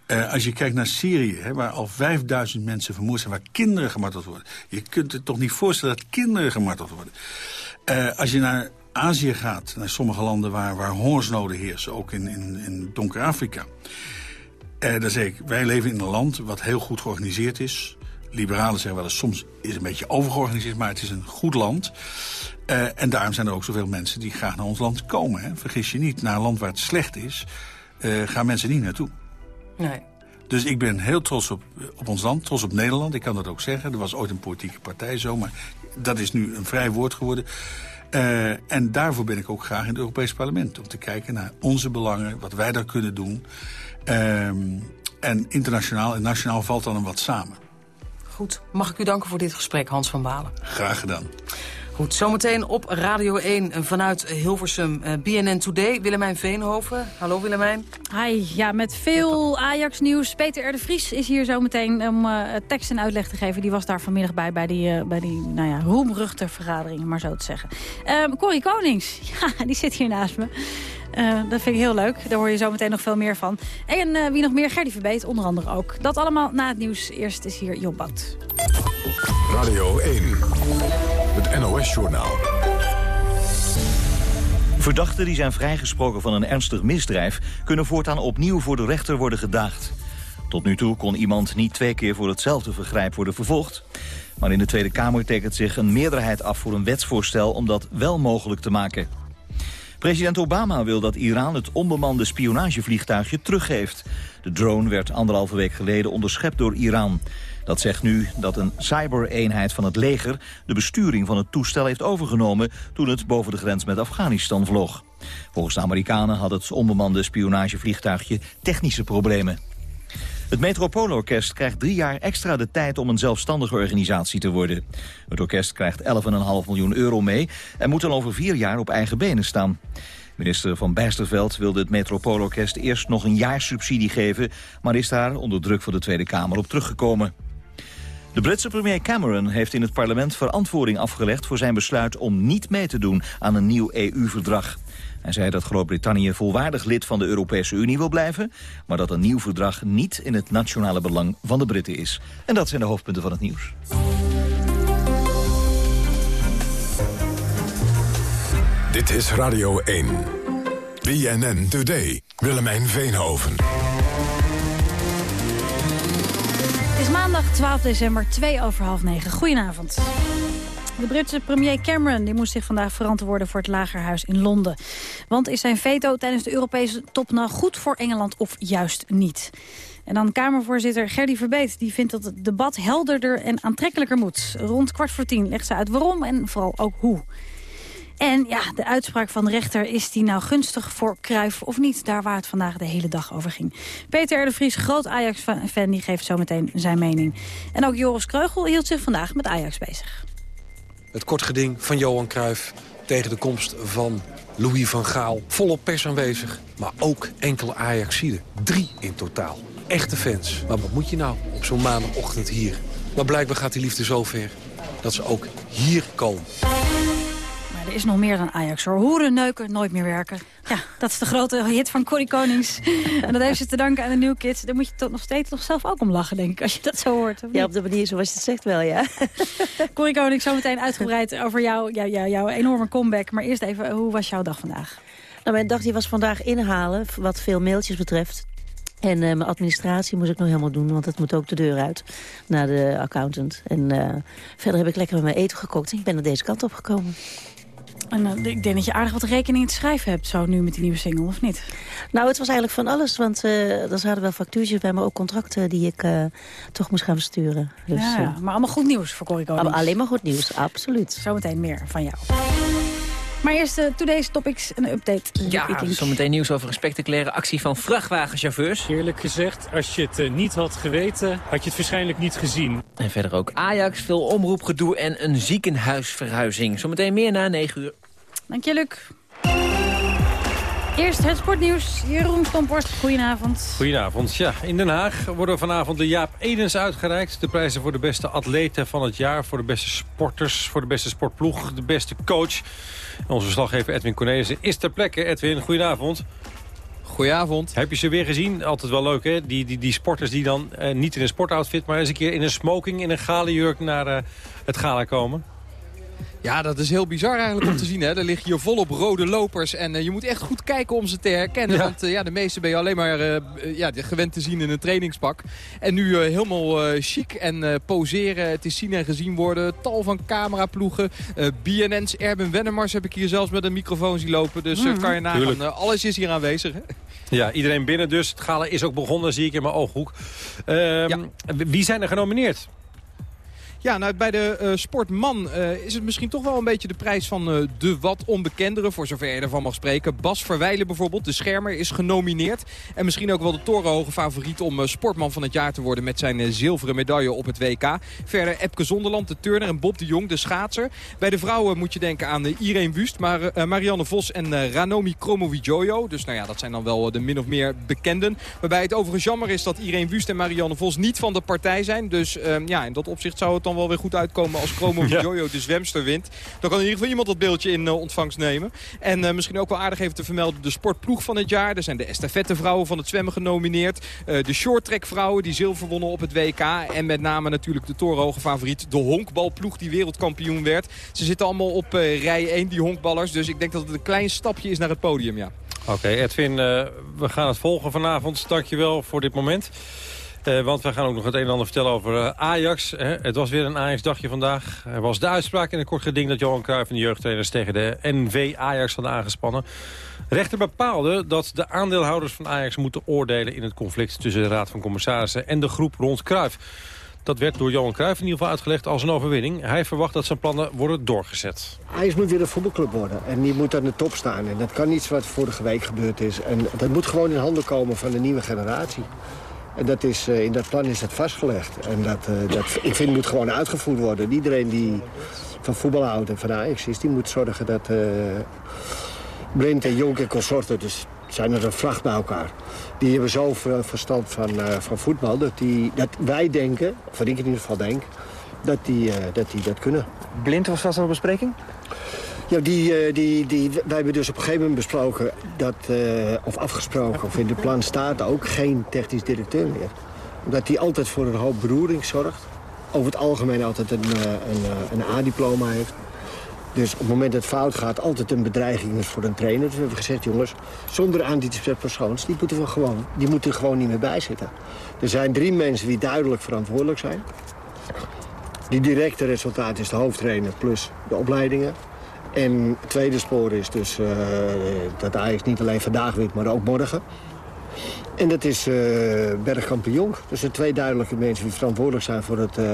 Uh, als je kijkt naar Syrië, hè, waar al 5000 mensen vermoord zijn... waar kinderen gemarteld worden. Je kunt het toch niet voorstellen dat kinderen gemarteld worden. Uh, als je naar Azië gaat, naar sommige landen waar, waar hongersnoden heersen... ook in, in, in donker Afrika... Uh, dan zeg ik, wij leven in een land wat heel goed georganiseerd is. Liberalen zeggen wel eens, soms is het een beetje overgeorganiseerd... maar het is een goed land. En daarom zijn er ook zoveel mensen die graag naar ons land komen. Hè. Vergis je niet, naar een land waar het slecht is... Gaan mensen niet naartoe.
Nee.
Dus ik ben heel trots op, op ons land, trots op Nederland. Ik kan dat ook zeggen. Er was ooit een politieke partij zo, maar dat is nu een vrij woord geworden. Uh, en daarvoor ben ik ook graag in het Europees Parlement. Om te kijken naar onze belangen, wat wij daar kunnen doen. Uh, en internationaal en nationaal valt dan een wat samen.
Goed, mag ik u danken voor dit gesprek, Hans van Balen.
Graag gedaan.
Goed, zometeen op Radio 1 vanuit Hilversum uh, BNN Today. Willemijn Veenhoven. Hallo Willemijn.
Hi, ja, met veel Ajax-nieuws. Peter R. de Vries is hier zometeen om uh, tekst en uitleg te geven. Die was daar vanmiddag bij, bij die, uh, bij die nou ja, roemruchte vergadering, maar zo te zeggen. Uh, Corrie Konings, ja, die zit hier naast me. Uh, dat vind ik heel leuk. Daar hoor je zo meteen nog veel meer van. En uh, wie nog meer? Gerdy Verbeet, onder andere ook. Dat allemaal na het nieuws. Eerst is hier Job Bout.
Radio 1, het NOS-journaal.
Verdachten die zijn vrijgesproken van een ernstig misdrijf... kunnen voortaan opnieuw voor de rechter worden gedaagd. Tot nu toe kon iemand niet twee keer voor hetzelfde vergrijp worden vervolgd. Maar in de Tweede Kamer tekent zich een meerderheid af voor een wetsvoorstel... om dat wel mogelijk te maken. President Obama wil dat Iran het onbemande spionagevliegtuigje teruggeeft. De drone werd anderhalve week geleden onderschept door Iran. Dat zegt nu dat een cybereenheid van het leger de besturing van het toestel heeft overgenomen toen het boven de grens met Afghanistan vloog. Volgens de Amerikanen had het onbemande spionagevliegtuigje technische problemen. Het Metropoolorkest krijgt drie jaar extra de tijd om een zelfstandige organisatie te worden. Het orkest krijgt 11,5 miljoen euro mee en moet dan over vier jaar op eigen benen staan. Minister Van Bijsterveld wilde het Metropoolorkest eerst nog een jaar subsidie geven... maar is daar onder druk van de Tweede Kamer op teruggekomen. De Britse premier Cameron heeft in het parlement verantwoording afgelegd... voor zijn besluit om niet mee te doen aan een nieuw EU-verdrag. Hij zei dat Groot-Brittannië volwaardig lid van de Europese Unie wil blijven... maar dat een nieuw verdrag niet in het nationale belang van de Britten is. En dat zijn de hoofdpunten van het nieuws.
Dit is Radio 1. BNN Today. Willemijn Veenhoven.
Het is maandag 12 december, 2 over half 9. Goedenavond. De Britse premier Cameron die moest zich vandaag verantwoorden voor het Lagerhuis in Londen. Want is zijn veto tijdens de Europese top nou goed voor Engeland of juist niet? En dan Kamervoorzitter Gerdy Verbeet. Die vindt dat het debat helderder en aantrekkelijker moet. Rond kwart voor tien legt ze uit waarom en vooral ook hoe. En ja, de uitspraak van de rechter, is die nou gunstig voor Cruijff of niet? Daar waar het vandaag de hele dag over ging. Peter R. de Vries, groot Ajax-fan, die geeft zo meteen zijn mening. En ook Joris Kreugel hield zich vandaag met Ajax bezig.
Het kort geding van Johan Cruijff tegen de komst van Louis van Gaal. Volop pers aanwezig, maar ook enkele Ajaxiden. Drie in totaal. Echte fans. Maar wat moet je nou op zo'n maandagochtend hier? Maar blijkbaar gaat die liefde zo ver dat ze ook hier komen.
Er is nog meer dan Ajax hoor. Hoeren, neuken, nooit meer werken. Ja, dat is de grote hit van Corrie Konings. en dat heeft ze te danken aan de New Kids. Daar moet je toch nog steeds nog zelf ook om lachen, denk ik, als je dat zo hoort.
Ja, op de manier zoals je het zegt wel, ja.
Corrie Konings, zometeen uitgebreid over jou, jou, jou, jouw enorme comeback. Maar eerst even, hoe was jouw dag vandaag?
Nou, mijn dag die was vandaag inhalen, wat veel mailtjes betreft. En uh, mijn administratie moest ik nog helemaal doen, want dat moet ook de deur uit naar de accountant. En uh, verder heb ik lekker met mijn eten gekookt en ik ben naar deze kant opgekomen.
En uh, ik denk dat je aardig wat rekeningen te schrijven hebt zo nu met die nieuwe single, of niet?
Nou, het was eigenlijk van alles, want uh, er zaten wel factuurtjes bij, maar ook contracten die ik uh, toch moest gaan versturen.
Dus, ja, maar allemaal goed nieuws voor Corrie Konings.
Alleen maar goed nieuws, absoluut.
Zometeen meer van jou. Maar eerst uh, today's topics en een update.
Ja, zometeen nieuws over een spectaculaire actie van vrachtwagenchauffeurs.
Eerlijk gezegd, als je het uh, niet had geweten, had je het waarschijnlijk niet gezien.
En verder ook Ajax, veel omroepgedoe en een ziekenhuisverhuizing. Zometeen meer na 9 uur.
Dank je, Luc. Eerst het sportnieuws. Jeroen Stomporst, goedenavond.
Goedenavond. Ja, in Den Haag worden vanavond de Jaap Edens uitgereikt. De prijzen voor de beste atleten van het jaar, voor de beste sporters, voor de beste sportploeg, de beste coach. Onze verslaggever Edwin Cornelissen is ter plekke. Edwin, goedenavond.
Goedenavond.
Heb je ze weer gezien? Altijd wel leuk, hè? Die, die, die sporters die dan eh, niet in een sportoutfit... maar eens een keer in een smoking, in een galenjurk naar uh, het gala komen.
Ja, dat is heel bizar eigenlijk om te zien. Hè. Er liggen hier volop rode lopers. En uh, je moet echt goed kijken om ze te herkennen. Ja. Want uh, ja, de meeste ben je alleen maar uh, ja, gewend te zien in een trainingspak. En nu helemaal chic en poseren. Het is zien en gezien worden. Tal van cameraploegen. BNN's Erben Wennemars heb ik hier zelfs met een microfoon zien lopen. Dus mm, kan je nagaan. alles is hier aanwezig. Hè.
Ja, iedereen binnen dus. Het gala is ook begonnen, zie ik in mijn ooghoek. Ehm, ja. Wie zijn er genomineerd?
Ja, nou, bij de uh, sportman uh, is het misschien toch wel een beetje de prijs van uh, de wat onbekendere, voor zover je ervan mag spreken. Bas Verwijlen bijvoorbeeld, de schermer, is genomineerd. En misschien ook wel de torenhoge favoriet om sportman van het jaar te worden met zijn zilveren medaille op het WK. Verder Epke Zonderland, de turner en Bob de Jong, de schaatser. Bij de vrouwen moet je denken aan Irene Wust, maar, Marianne Vos en Ranomi Kromowidjojo. Dus nou ja, dat zijn dan wel de min of meer bekenden. Waarbij het overigens jammer is dat Irene Wust en Marianne Vos niet van de partij zijn. Dus ehm, ja, in dat opzicht zou het dan wel weer goed uitkomen als Chromo ja. Jojo de zwemster wint. Dan kan in ieder geval iemand dat beeldje in uh, ontvangst nemen. En uh, misschien ook wel aardig even te vermelden de sportploeg van het jaar. Er zijn de estafettevrouwen van het zwemmen genomineerd. Uh, de shorttrack vrouwen die zilver wonnen op het WK. En met name natuurlijk de torenhoge favoriet de honkbalploeg die wereldkampioen werd. Ze zitten allemaal op rij 1, die honkballers. Dus ik denk dat het een klein stapje is naar het podium, ja.
Oké, Edwin, we gaan het volgen vanavond. Dankjewel voor dit moment. Uh, want we gaan ook nog het een en ander vertellen over uh, Ajax. Hè. Het was weer een Ajax-dagje vandaag. Er was de uitspraak in een kort geding dat Johan Cruijff en de jeugdtrainers tegen de NV Ajax hadden aangespannen. Rechter bepaalde dat de aandeelhouders van Ajax moeten oordelen in het conflict tussen de Raad van Commissarissen en de groep rond Cruijff. Dat werd door Johan Cruijff in ieder geval uitgelegd als een overwinning. Hij verwacht dat zijn plannen worden doorgezet.
Ajax moet weer een voetbalclub worden en die moet aan de top staan. En dat kan niet wat vorige week gebeurd is. En dat moet gewoon in handen komen van de nieuwe generatie. En dat is, uh, in dat plan is dat vastgelegd. En dat, uh, dat, ik vind moet gewoon uitgevoerd worden. Iedereen die van voetbal houdt en van Ajax is... die moet zorgen dat uh, Brent en Jonk en consorten... dus zijn er een vracht bij elkaar... die hebben zoveel verstand van, van voetbal... Dat, die, dat wij denken, of ik in ieder geval denk... dat die dat, die dat kunnen.
Blind was dat een bespreking?
Ja, die, eh, die, die, wij hebben dus op een gegeven moment besproken, dat, uh, of afgesproken, of in de plan staat ook geen technisch directeur meer. Omdat hij altijd voor een hoop beroering zorgt. Over het algemeen altijd een, uh, een, een A-diploma heeft. Dus op het moment dat het fout gaat, altijd een bedreiging is voor een trainer. Dus we hebben gezegd, jongens, zonder persoons, die moeten we gewoon, die moeten er gewoon niet meer bij zitten. Er zijn drie mensen die duidelijk verantwoordelijk zijn. Die directe resultaat is de hoofdtrainer plus de opleidingen. En het tweede spoor is dus uh, dat Ajax niet alleen vandaag wint, maar ook morgen. En dat is uh, Bergkamp. Dus de twee duidelijke mensen die verantwoordelijk zijn voor het uh,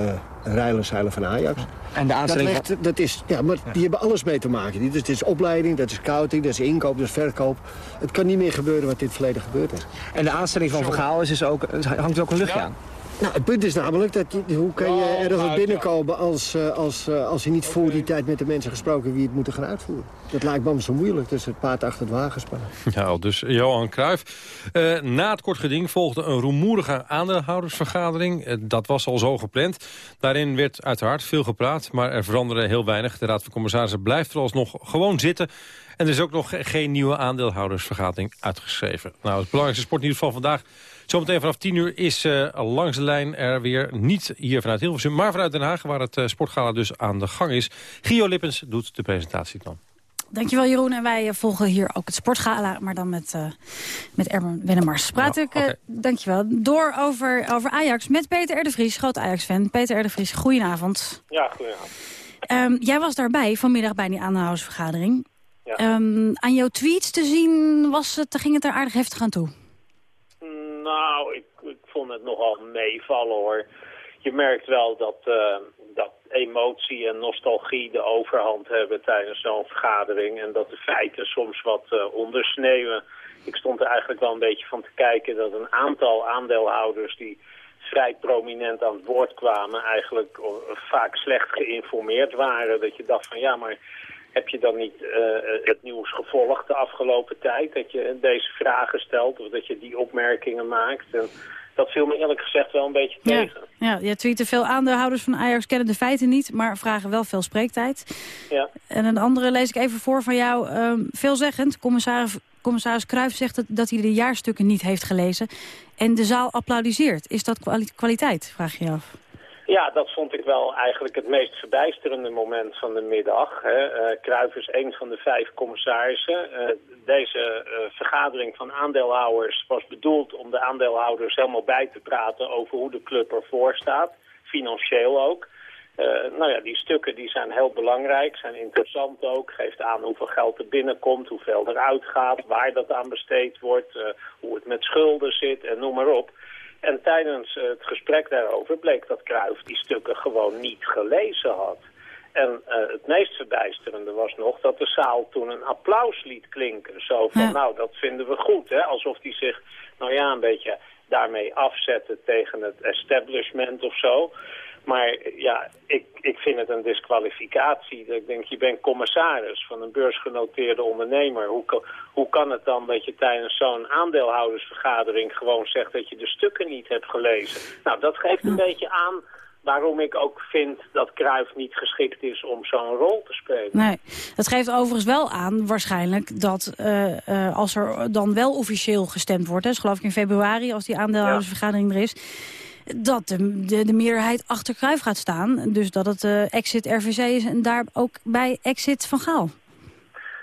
rijlen zeilen van Ajax.
En de aanstelling
dat, legt, dat is, ja, maar die hebben alles mee te maken. Dus het is opleiding, dat is scouting, dat is inkoop, dat is verkoop. Het kan niet meer gebeuren wat in het verleden gebeurd is.
En de aanstelling van Vergaal is dus ook, hangt ook een luchtje aan.
Nou, het punt is namelijk, dat je, hoe kan je ergens binnenkomen als, uh, als, uh, als je niet voor die tijd met de mensen gesproken wie het moeten gaan uitvoeren. Dat lijkt me zo moeilijk, dus het paard achter het wagen spannen.
Ja, dus Johan Cruijff. Uh, na het kort geding volgde een rumoerige aandeelhoudersvergadering. dat was al zo gepland. Daarin werd uiteraard veel gepraat, maar er veranderde heel weinig. De Raad van Commissarissen blijft er alsnog gewoon zitten. En er is ook nog geen nieuwe aandeelhoudersvergadering uitgeschreven. Nou, het belangrijkste sportnieuws van vandaag Zometeen vanaf 10 uur is uh, langs de lijn er weer niet hier vanuit Hilversum... maar vanuit Den Haag, waar het uh, sportgala dus aan de gang is. Gio Lippens doet de presentatie dan.
Dankjewel Jeroen. En wij eh, volgen hier ook het sportgala, maar dan met, uh, met Erben Wennemars. Praat ik, uh, okay. dankjewel, door over, over Ajax met Peter Erdevries, groot Ajax-fan. Peter Erdevries, goedenavond.
Ja, goedenavond.
Um, jij was daarbij vanmiddag bij die aandeelhoudersvergadering. Ja. Um, aan jouw tweets te zien was het, ging het er aardig heftig aan toe.
Nou, ik, ik vond het nogal meevallen hoor. Je merkt wel dat, uh, dat emotie en nostalgie de overhand hebben tijdens zo'n vergadering. En dat de feiten soms wat uh, ondersneeuwen. Ik stond er eigenlijk wel een beetje van te kijken dat een aantal aandeelhouders die vrij prominent aan het woord kwamen... eigenlijk vaak slecht geïnformeerd waren. Dat je dacht van ja, maar heb je dan niet uh, het nieuws gevolgd de afgelopen tijd? Dat je deze vragen stelt of dat je die opmerkingen maakt? En dat viel me eerlijk gezegd wel een beetje tegen.
Ja, je tweette veel aandeelhouders van Ajax kennen de feiten niet... maar vragen wel veel spreektijd. Ja. En een andere lees ik even voor van jou. Um, veelzeggend, commissaris, commissaris zegt dat, dat hij de jaarstukken niet heeft gelezen... en de zaal applaudisseert. Is dat kwaliteit, vraag je je af?
Ja, dat vond ik wel eigenlijk het meest verbijsterende moment van de middag. Hè. Uh, is een van de vijf commissarissen. Uh, deze uh, vergadering van aandeelhouders was bedoeld om de aandeelhouders helemaal bij te praten over hoe de club ervoor staat. Financieel ook. nou ja, die stukken die zijn heel belangrijk, zijn interessant ook. Geeft aan hoeveel geld er binnenkomt, hoeveel eruit gaat, waar dat aan besteed wordt, hoe het met schulden zit en noem maar op. En tijdens het gesprek daarover bleek dat Cruijff die stukken gewoon niet gelezen had. En uh, het meest verbijsterende was nog dat de zaal toen een applaus liet klinken. Zo van,
Ja.
nou, dat vinden we goed, hè. Alsof hij zich, nou ja, een beetje daarmee afzette tegen het establishment of zo. Maar ja, ik, ik vind het een disqualificatie. Ik denk, je bent commissaris van een beursgenoteerde ondernemer. Hoe, kan- hoe kan het dan dat je tijdens zo'n aandeelhoudersvergadering gewoon zegt dat je de stukken niet hebt gelezen? Nou, dat geeft een beetje aan waarom ik ook vind dat Cruijff niet geschikt is om zo'n rol te spelen.
Nee, dat geeft overigens wel aan waarschijnlijk dat eh, eh, als er dan wel officieel gestemd wordt... dus geloof ik in februari als die aandeelhoudersvergadering er is... dat de, de, de meerderheid achter Cruijff gaat staan. Dus dat het eh, exit RVC is en daar ook bij exit Van Gaal.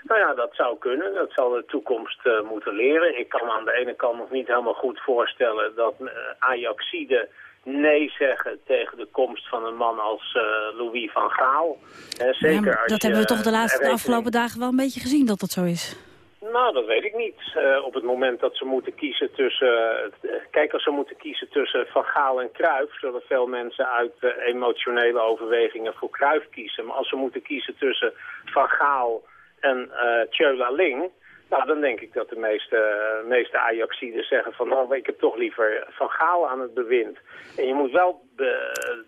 Nou ja, dat zou kunnen. Dat zal de toekomst eh, moeten leren. Ik kan me aan de ene kant nog niet helemaal goed voorstellen dat uh, Ajaxide nee zeggen tegen de komst van een man als uh, Louis van Gaal. Uh, zeker
Ja, maar
als
dat hebben we toch de laatste de afgelopen dagen wel een beetje gezien dat dat zo is.
Nou, dat weet ik niet. Uh, op het moment dat ze moeten kiezen tussen... Uh, kijk, als ze moeten kiezen tussen Van Gaal en Cruijff... zullen veel mensen uit uh, emotionele overwegingen voor Cruijff kiezen. Maar als ze moeten kiezen tussen Van Gaal en uh, Ling... Nou, dan denk ik dat de meeste, meeste Ajaxiden zeggen van... nou, ik heb toch liever Van Gaal aan het bewind. En je moet wel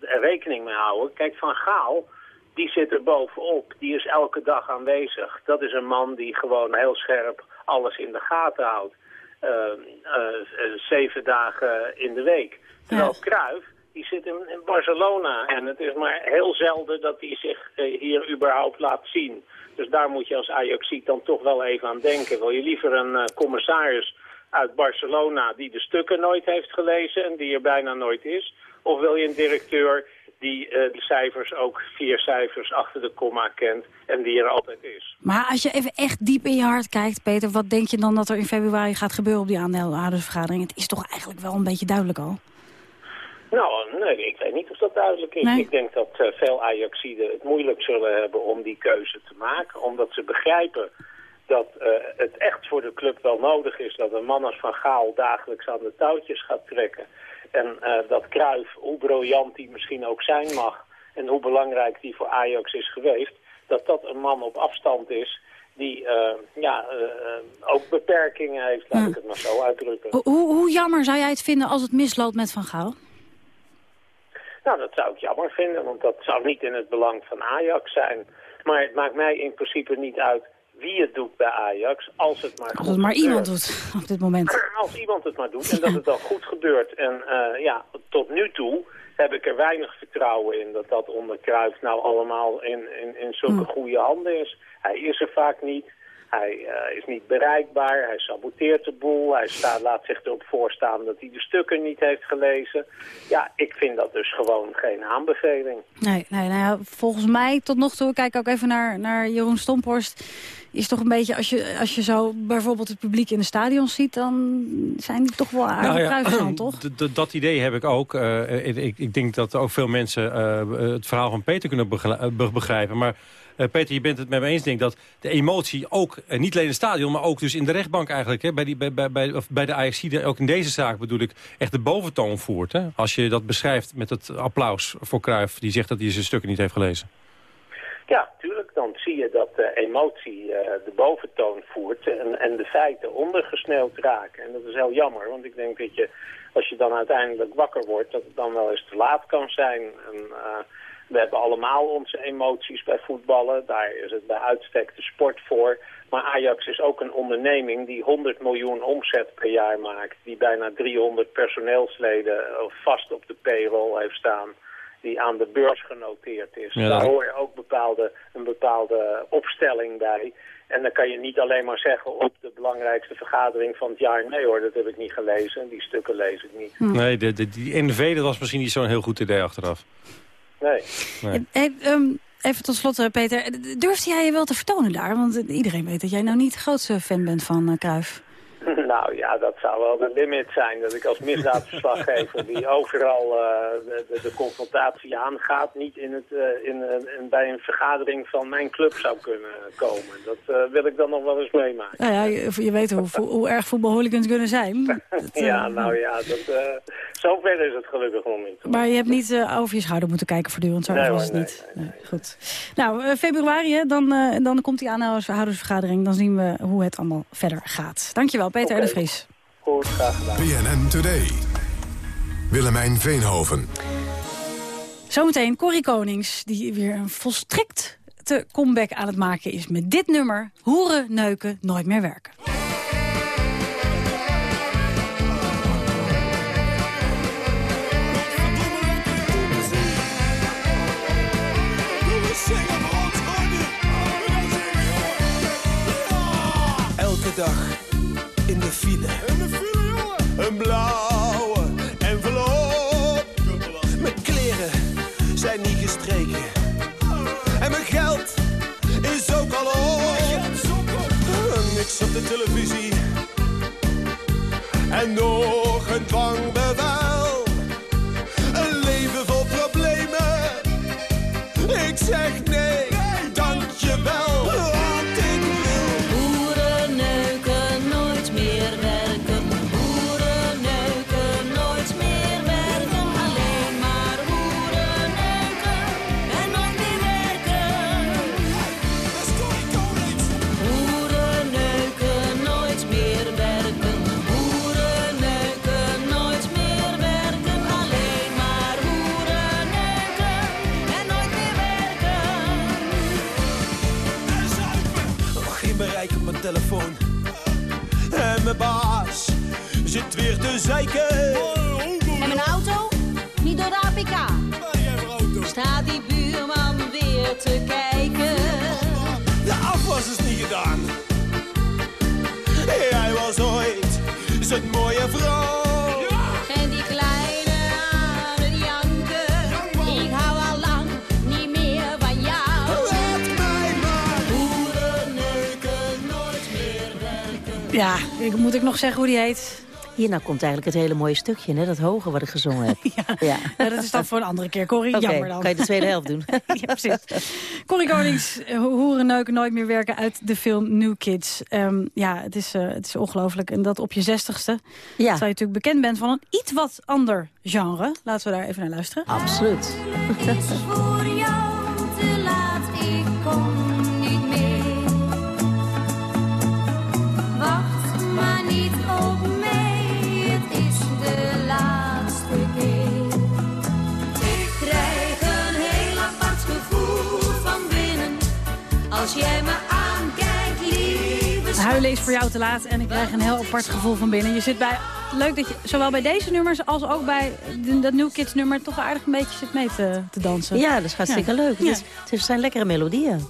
er rekening mee houden. Kijk, Van Gaal die zit er bovenop. Die is elke dag aanwezig. Dat is een man die gewoon heel scherp alles in de gaten houdt. Uh, uh, zeven dagen in de week. Terwijl Cruijff, die zit in, in, Barcelona. En het is maar heel zelden dat hij zich uh, hier überhaupt laat zien. Dus daar moet je als Ajaxiet dan toch wel even aan denken. Wil je liever een commissaris uit Barcelona die de stukken nooit heeft gelezen en die er bijna nooit is? Of wil je een directeur die uh, de cijfers ook vier cijfers achter de komma kent en die er altijd is.
Maar als je even echt diep in je hart kijkt, Peter... wat denk je dan dat er in februari gaat gebeuren op die aandeelhoudersvergadering? Het is toch eigenlijk wel een beetje duidelijk al?
Nou, nee, ik weet niet of dat duidelijk is.
Nee.
Ik denk dat uh, veel Ajaxiden het moeilijk zullen hebben om die keuze te maken. Omdat ze begrijpen dat uh, het echt voor de club wel nodig is... dat een man als Van Gaal dagelijks aan de touwtjes gaat trekken. En uh, dat Cruijff, hoe briljant die misschien ook zijn mag... en hoe belangrijk die voor Ajax is geweest... dat dat een man op afstand is die uh, ja, uh, ook beperkingen heeft, laat ik het maar zo uitdrukken.
Hoe, hoe jammer zou jij het vinden als het misloopt met Van Gaal?
Nou, dat zou ik jammer vinden, want dat zou niet in het belang van Ajax zijn. Maar het maakt mij in principe niet uit wie het doet bij Ajax, als het maar
Als het maar
gebeurt.
iemand doet op dit moment.
Als iemand het maar doet en dat het dan goed gebeurt. En uh, ja, tot nu toe heb ik er weinig vertrouwen in dat dat onder Cruijff nou allemaal in, in, in zulke
Hm.
goede handen is. Hij is er vaak niet. Hij uh, is niet bereikbaar, hij saboteert de boel, hij staat, laat zich erop voorstaan dat hij de stukken niet heeft gelezen. Ja, ik vind dat dus gewoon geen aanbeveling.
Nee, nee nou ja, volgens mij tot nog toe, ik kijk ook even naar, naar Jeroen Stomphorst... is toch een beetje, als je, als je zo bijvoorbeeld het publiek in de stadion ziet... dan zijn die toch wel aardig
Nou ja,
toch?
Dat idee heb ik ook. Uh, ik, ik, denk dat ook veel mensen uh, het verhaal van Peter kunnen begrijpen. Maar uh, Peter, je bent het met me eens, denk dat de emotie ook, uh, niet alleen in het stadion... maar ook dus in de rechtbank eigenlijk, hè, bij, die, bij, bij, bij, of bij de AXC... ook in deze zaak bedoel ik, echt de boventoon voert. Hè? Als je dat beschrijft met het applaus voor Cruijff... die zegt dat hij zijn stukken niet heeft gelezen.
Ja, tuurlijk. Dan zie je dat de emotie uh, de boventoon voert en, en de feiten ondergesneeuwd raken. En dat is heel jammer, want ik denk dat je, als je dan uiteindelijk wakker wordt, dat het dan wel eens te laat kan zijn. En, uh, we hebben allemaal onze emoties bij voetballen. Daar is het bij uitstek de sport voor. Maar Ajax is ook een onderneming die 100 miljoen omzet per jaar maakt. Die bijna 300 personeelsleden vast op de payroll heeft staan die aan de beurs genoteerd is.
Ja,
Daar hoor je ook bepaalde, een bepaalde opstelling bij. En dan kan je niet alleen maar zeggen op de belangrijkste vergadering van het jaar... nee hoor, dat heb ik niet gelezen, die stukken lees ik niet.
Nee, de, de, die NV dat was misschien niet zo'n heel goed idee achteraf.
Nee.
Nee.
Hey, um, even tot slot, uh, Peter. Durfde jij je wel te vertonen daar? Want iedereen weet dat jij nou niet de grootste fan bent van uh, Cruijff.
Nou ja, dat zou wel de limit zijn. Dat ik als misdaadverslaggever die overal uh, de, de, confrontatie aangaat... niet in het, uh, in, in, bij een vergadering van mijn club zou kunnen komen. Dat uh, wil ik dan nog wel eens meemaken.
Nou ja, je, je weet hoe, hoe erg voetbalhooligans kunnen zijn.
Dat, ja, nou ja, dat, zover is het gelukkig nog niet.
Maar je hebt niet over je schouder moeten kijken voortdurend. Zo nee, was het niet. Nee, nee, goed. Nou, februari, hè, dan, dan komt die aanhoudersvergadering. Dan zien we hoe het allemaal verder gaat. Dankjewel, Peter okay. de Vries.
Goed, graag gedaan.
BNN Today. Willemijn Veenhoven.
Zometeen Corrie Konings, die weer een volstrekt te comeback aan het maken is met dit nummer. Hoeren, neuken, nooit meer werken.
Elke dag nog
zeggen hoe die heet?
Hierna komt eigenlijk het hele mooie stukje, hè? dat hoge wat ik gezongen heb. ja.
Ja, dat is dan voor een andere keer. Corrie, jammer dan.
kan je de tweede helft doen?
ja, precies. Corrie Konings, eh, Hoeren neuken nooit meer werken uit de film New Kids. Ehm, ja, het is, eh, het is ongelooflijk. En dat op je zestigste.
Ja.
Terwijl je natuurlijk bekend bent van een iets wat ander genre. Laten we daar even naar luisteren.
Absoluut.
Voor jou als jij me aankijkt, lieve
Huilen is voor jou te laat en ik krijg een heel apart gevoel van binnen. Je zit bij, leuk dat je zowel bij deze nummers als ook bij de- dat New Kids nummer... toch aardig een beetje zit mee te, te dansen.
Ja, dat is hartstikke leuk.
Ja.
Het, is- het zijn lekkere melodieën.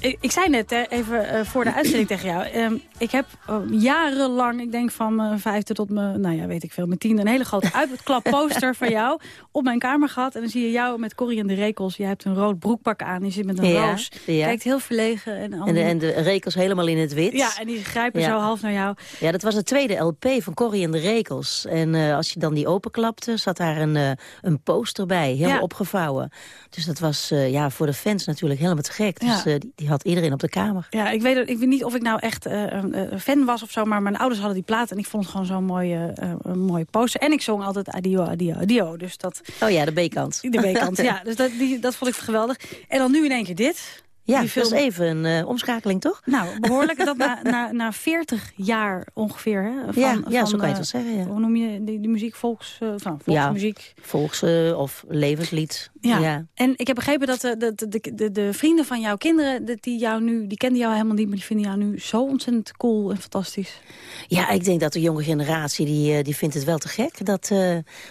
Ik, ik zei net, hè, even eh, voor de uitzending tegen jou. ehm, ik heb eh, jarenlang, ik denk van mijn vijfde tot mijn, nou ja, weet ik veel, mijn tiende... een hele grote uitklapposter van jou op mijn kamer gehad. En dan zie je jou met Corrie en de Rekels. Je hebt een rood broekpak aan, je zit met een
Ja,
roos.
ja.
Kijkt heel verlegen. En,
En de, en de rekels helemaal in het wit.
Ja, en die grijpen
Ja.
zo half naar jou.
Ja, dat was de tweede LP van Corrie en de Rekels. En eh, als je dan die openklapte, zat daar een, eh, een poster bij, helemaal
Ja.
opgevouwen. Dus dat was ja, voor de fans natuurlijk helemaal te gek. Dus die, die had iedereen op de kamer.
Ja, ik weet, ik weet niet of ik nou echt eh, een eh, fan was of zo, maar mijn ouders hadden die plaat en ik vond het gewoon zo'n mooie, eh, een mooie poster. En ik zong altijd adio, adio, adio. Dus dat,
Oh ja, de B-kant.
de B-kant, ja. Dus dat, die, dat vond ik geweldig. En dan nu in één keer dit.
Ja,
Die
dat is
film-
even een eh, omschakeling, toch?
Nou, behoorlijk. Dat na, na, na 40 jaar ongeveer. Hè, van,
Ja, ja, zo kan je het
eh,
wel zeggen, ja.
Hoe noem je die, die muziek? Volks, eh, van, volksmuziek.
Volks- of levenslied.
Ja.
ja.
en ik heb begrepen dat de, de, de, de, de vrienden van jouw kinderen, die, jou nu, die kenden jou helemaal niet, maar die vinden jou nu zo ontzettend cool en fantastisch.
Ja, ik denk dat de jonge generatie, die, die vindt het wel te gek dat,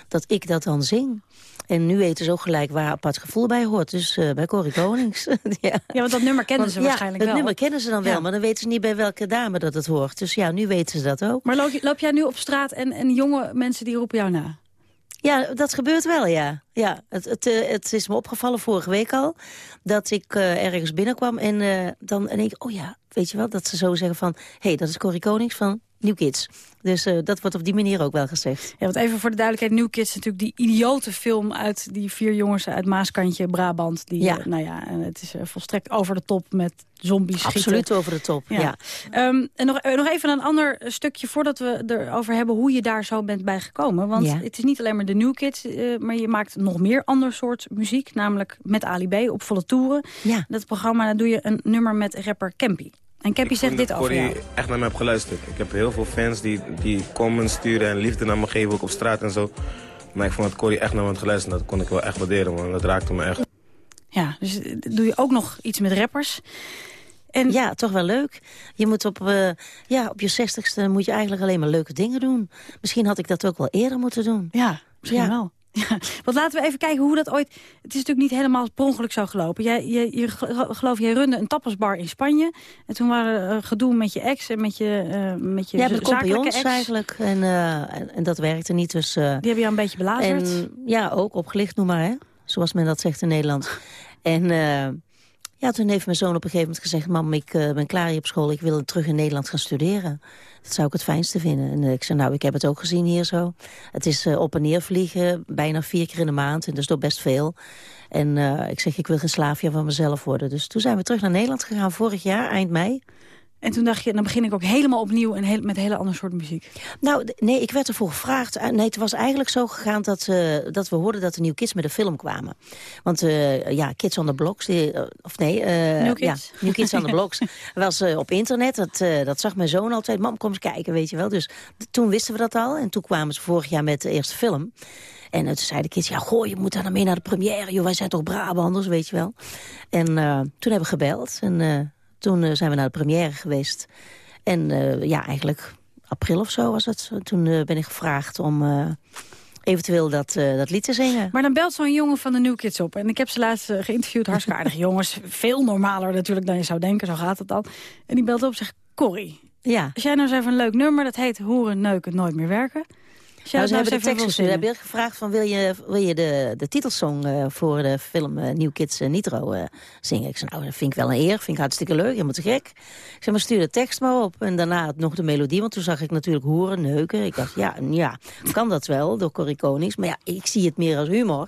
dat ik dat dan zing. En nu weten ze ook gelijk waar apart gevoel bij hoort. Dus eh, bij Corrie Konings. ja.
Ja, want dat nummer kennen
Want,
ze
ja,
waarschijnlijk
dat
wel.
nummer kennen ze dan wel,
Ja.
maar dan weten ze niet bij welke dame dat het hoort. Dus ja, nu weten ze dat ook.
Maar loop, loop jij nu op straat en, en jonge mensen die roepen jou na?
Ja, dat gebeurt wel, ja. ja het, het, eh, het is me opgevallen vorige week al... dat ik eh, ergens binnenkwam en eh, dan en ik... oh ja, weet je wel, dat ze zo zeggen van... hé, hey, dat is Corrie Konings van New Kids. Dus eh, dat wordt op die manier ook wel gezegd.
Ja, want even voor de duidelijkheid, New Kids natuurlijk die idiote film uit die vier jongens uit Maaskantje, Brabant. Die,
Ja.
eh, nou ja, en het is eh, volstrekt over de top met zombies schieten.
Absoluut over de top, ja.
Ehm, en nog, nog even een ander stukje voordat we erover hebben hoe je daar zo bent bij gekomen. Want
Ja.
het is niet alleen maar de New Kids, maar je maakt nog meer ander soort muziek. Namelijk met Ali B op volle toeren.
Ja.
Dat programma, daar doe je een nummer met rapper Campy. En
Ik
zegt
vond
dit
dat
over
Corrie
jou.
echt naar me heb geluisterd. Ik heb heel veel fans die, die comments sturen en liefde naar me geven, ook op straat en zo. Maar ik vond dat Corrie echt naar me had geluisterd. Dat kon ik wel echt waarderen, man. Dat raakte me echt.
Ja, dus eh, doe je ook nog iets met rappers. En...
Ja, toch wel leuk. Je moet op, eh, ja, op je zestigste moet je eigenlijk alleen maar leuke dingen doen. Misschien had ik dat ook wel eerder moeten doen.
Ja, misschien
Ja.
wel. Ja, want laten we even kijken hoe dat ooit... Het is natuurlijk niet helemaal per ongeluk zo gelopen. Jij, je, je, gelo- geloof jij runde een tappersbar in Spanje. En toen waren er eh, gedoe met je ex en met je, eh met je
Ja, met
zakelijke ex.
eigenlijk. En, eh, en, en dat werkte niet, dus...
Die hebben jou een beetje belazerd.
En ja, ook opgelicht, noem maar, hè. Zoals men dat zegt in Nederland. en ja, toen heeft mijn zoon op een gegeven moment gezegd... mam, ik ben klaar hier op school, ik wil terug in Nederland gaan studeren. Dat zou ik het fijnste vinden. En eh, ik zei, nou, ik heb het ook gezien hier zo. Het is eh, op en neer vliegen, bijna vier keer in de maand. En dat is toch best veel. En eh, ik zeg, ik wil geen slaafje van mezelf worden. Dus toen zijn we terug naar Nederland gegaan, vorig jaar, eind mei.
En toen dacht je, dan begin ik ook helemaal opnieuw en heel, met een hele ander soort muziek.
Nou, nee, ik werd ervoor gevraagd. Eh, Nee, het was eigenlijk zo gegaan dat, eh, dat we hoorden dat de New Kids met een film kwamen. Want eh, ja, Kids on the Blocks, die, eh, of nee,
New Kids.
Ja, New Kids on the Blocks was op internet. Dat, dat zag mijn zoon altijd. Mam, kom eens kijken, weet je wel. Dus toen wisten we dat al. En toen kwamen ze vorig jaar met de eerste film. En toen zeiden de kids, ja, goh, je moet daar dan mee naar de première. Joh, wij zijn toch Brabanders, weet je wel. En toen hebben we gebeld. En toen eh, zijn we naar de première geweest. En eh, ja, eigenlijk april of zo was het. Toen eh, ben ik gevraagd om eventueel dat, dat lied te zingen.
Maar dan belt zo'n jongen van de New Kids op. En ik heb ze laatst geïnterviewd, hartstikke aardige jongens. Veel normaler natuurlijk dan je zou denken, zo gaat het dan. En die belt op en zegt, Corrie,
Ja.
als jij nou eens even een leuk nummer... dat heet Hoeren, Neuken, Nooit meer werken...
Nou, ze
nou
hebben de tekst
even wil
gestuurd.
zingen.
Heb je gevraagd van wil je, wil je de, de titelsong eh, voor de film eh, New Kids eh, Nitro zingen? Ik zei, nou, dat vind ik wel een eer. Vind ik hartstikke leuk. Helemaal te gek. Ik zei, maar stuur de tekst maar op. En daarna nog de melodie. Want toen zag ik natuurlijk horen, neuken. Ik dacht, ja, ja, kan dat wel door Corrie Konings. Maar ja, ik zie het meer als humor.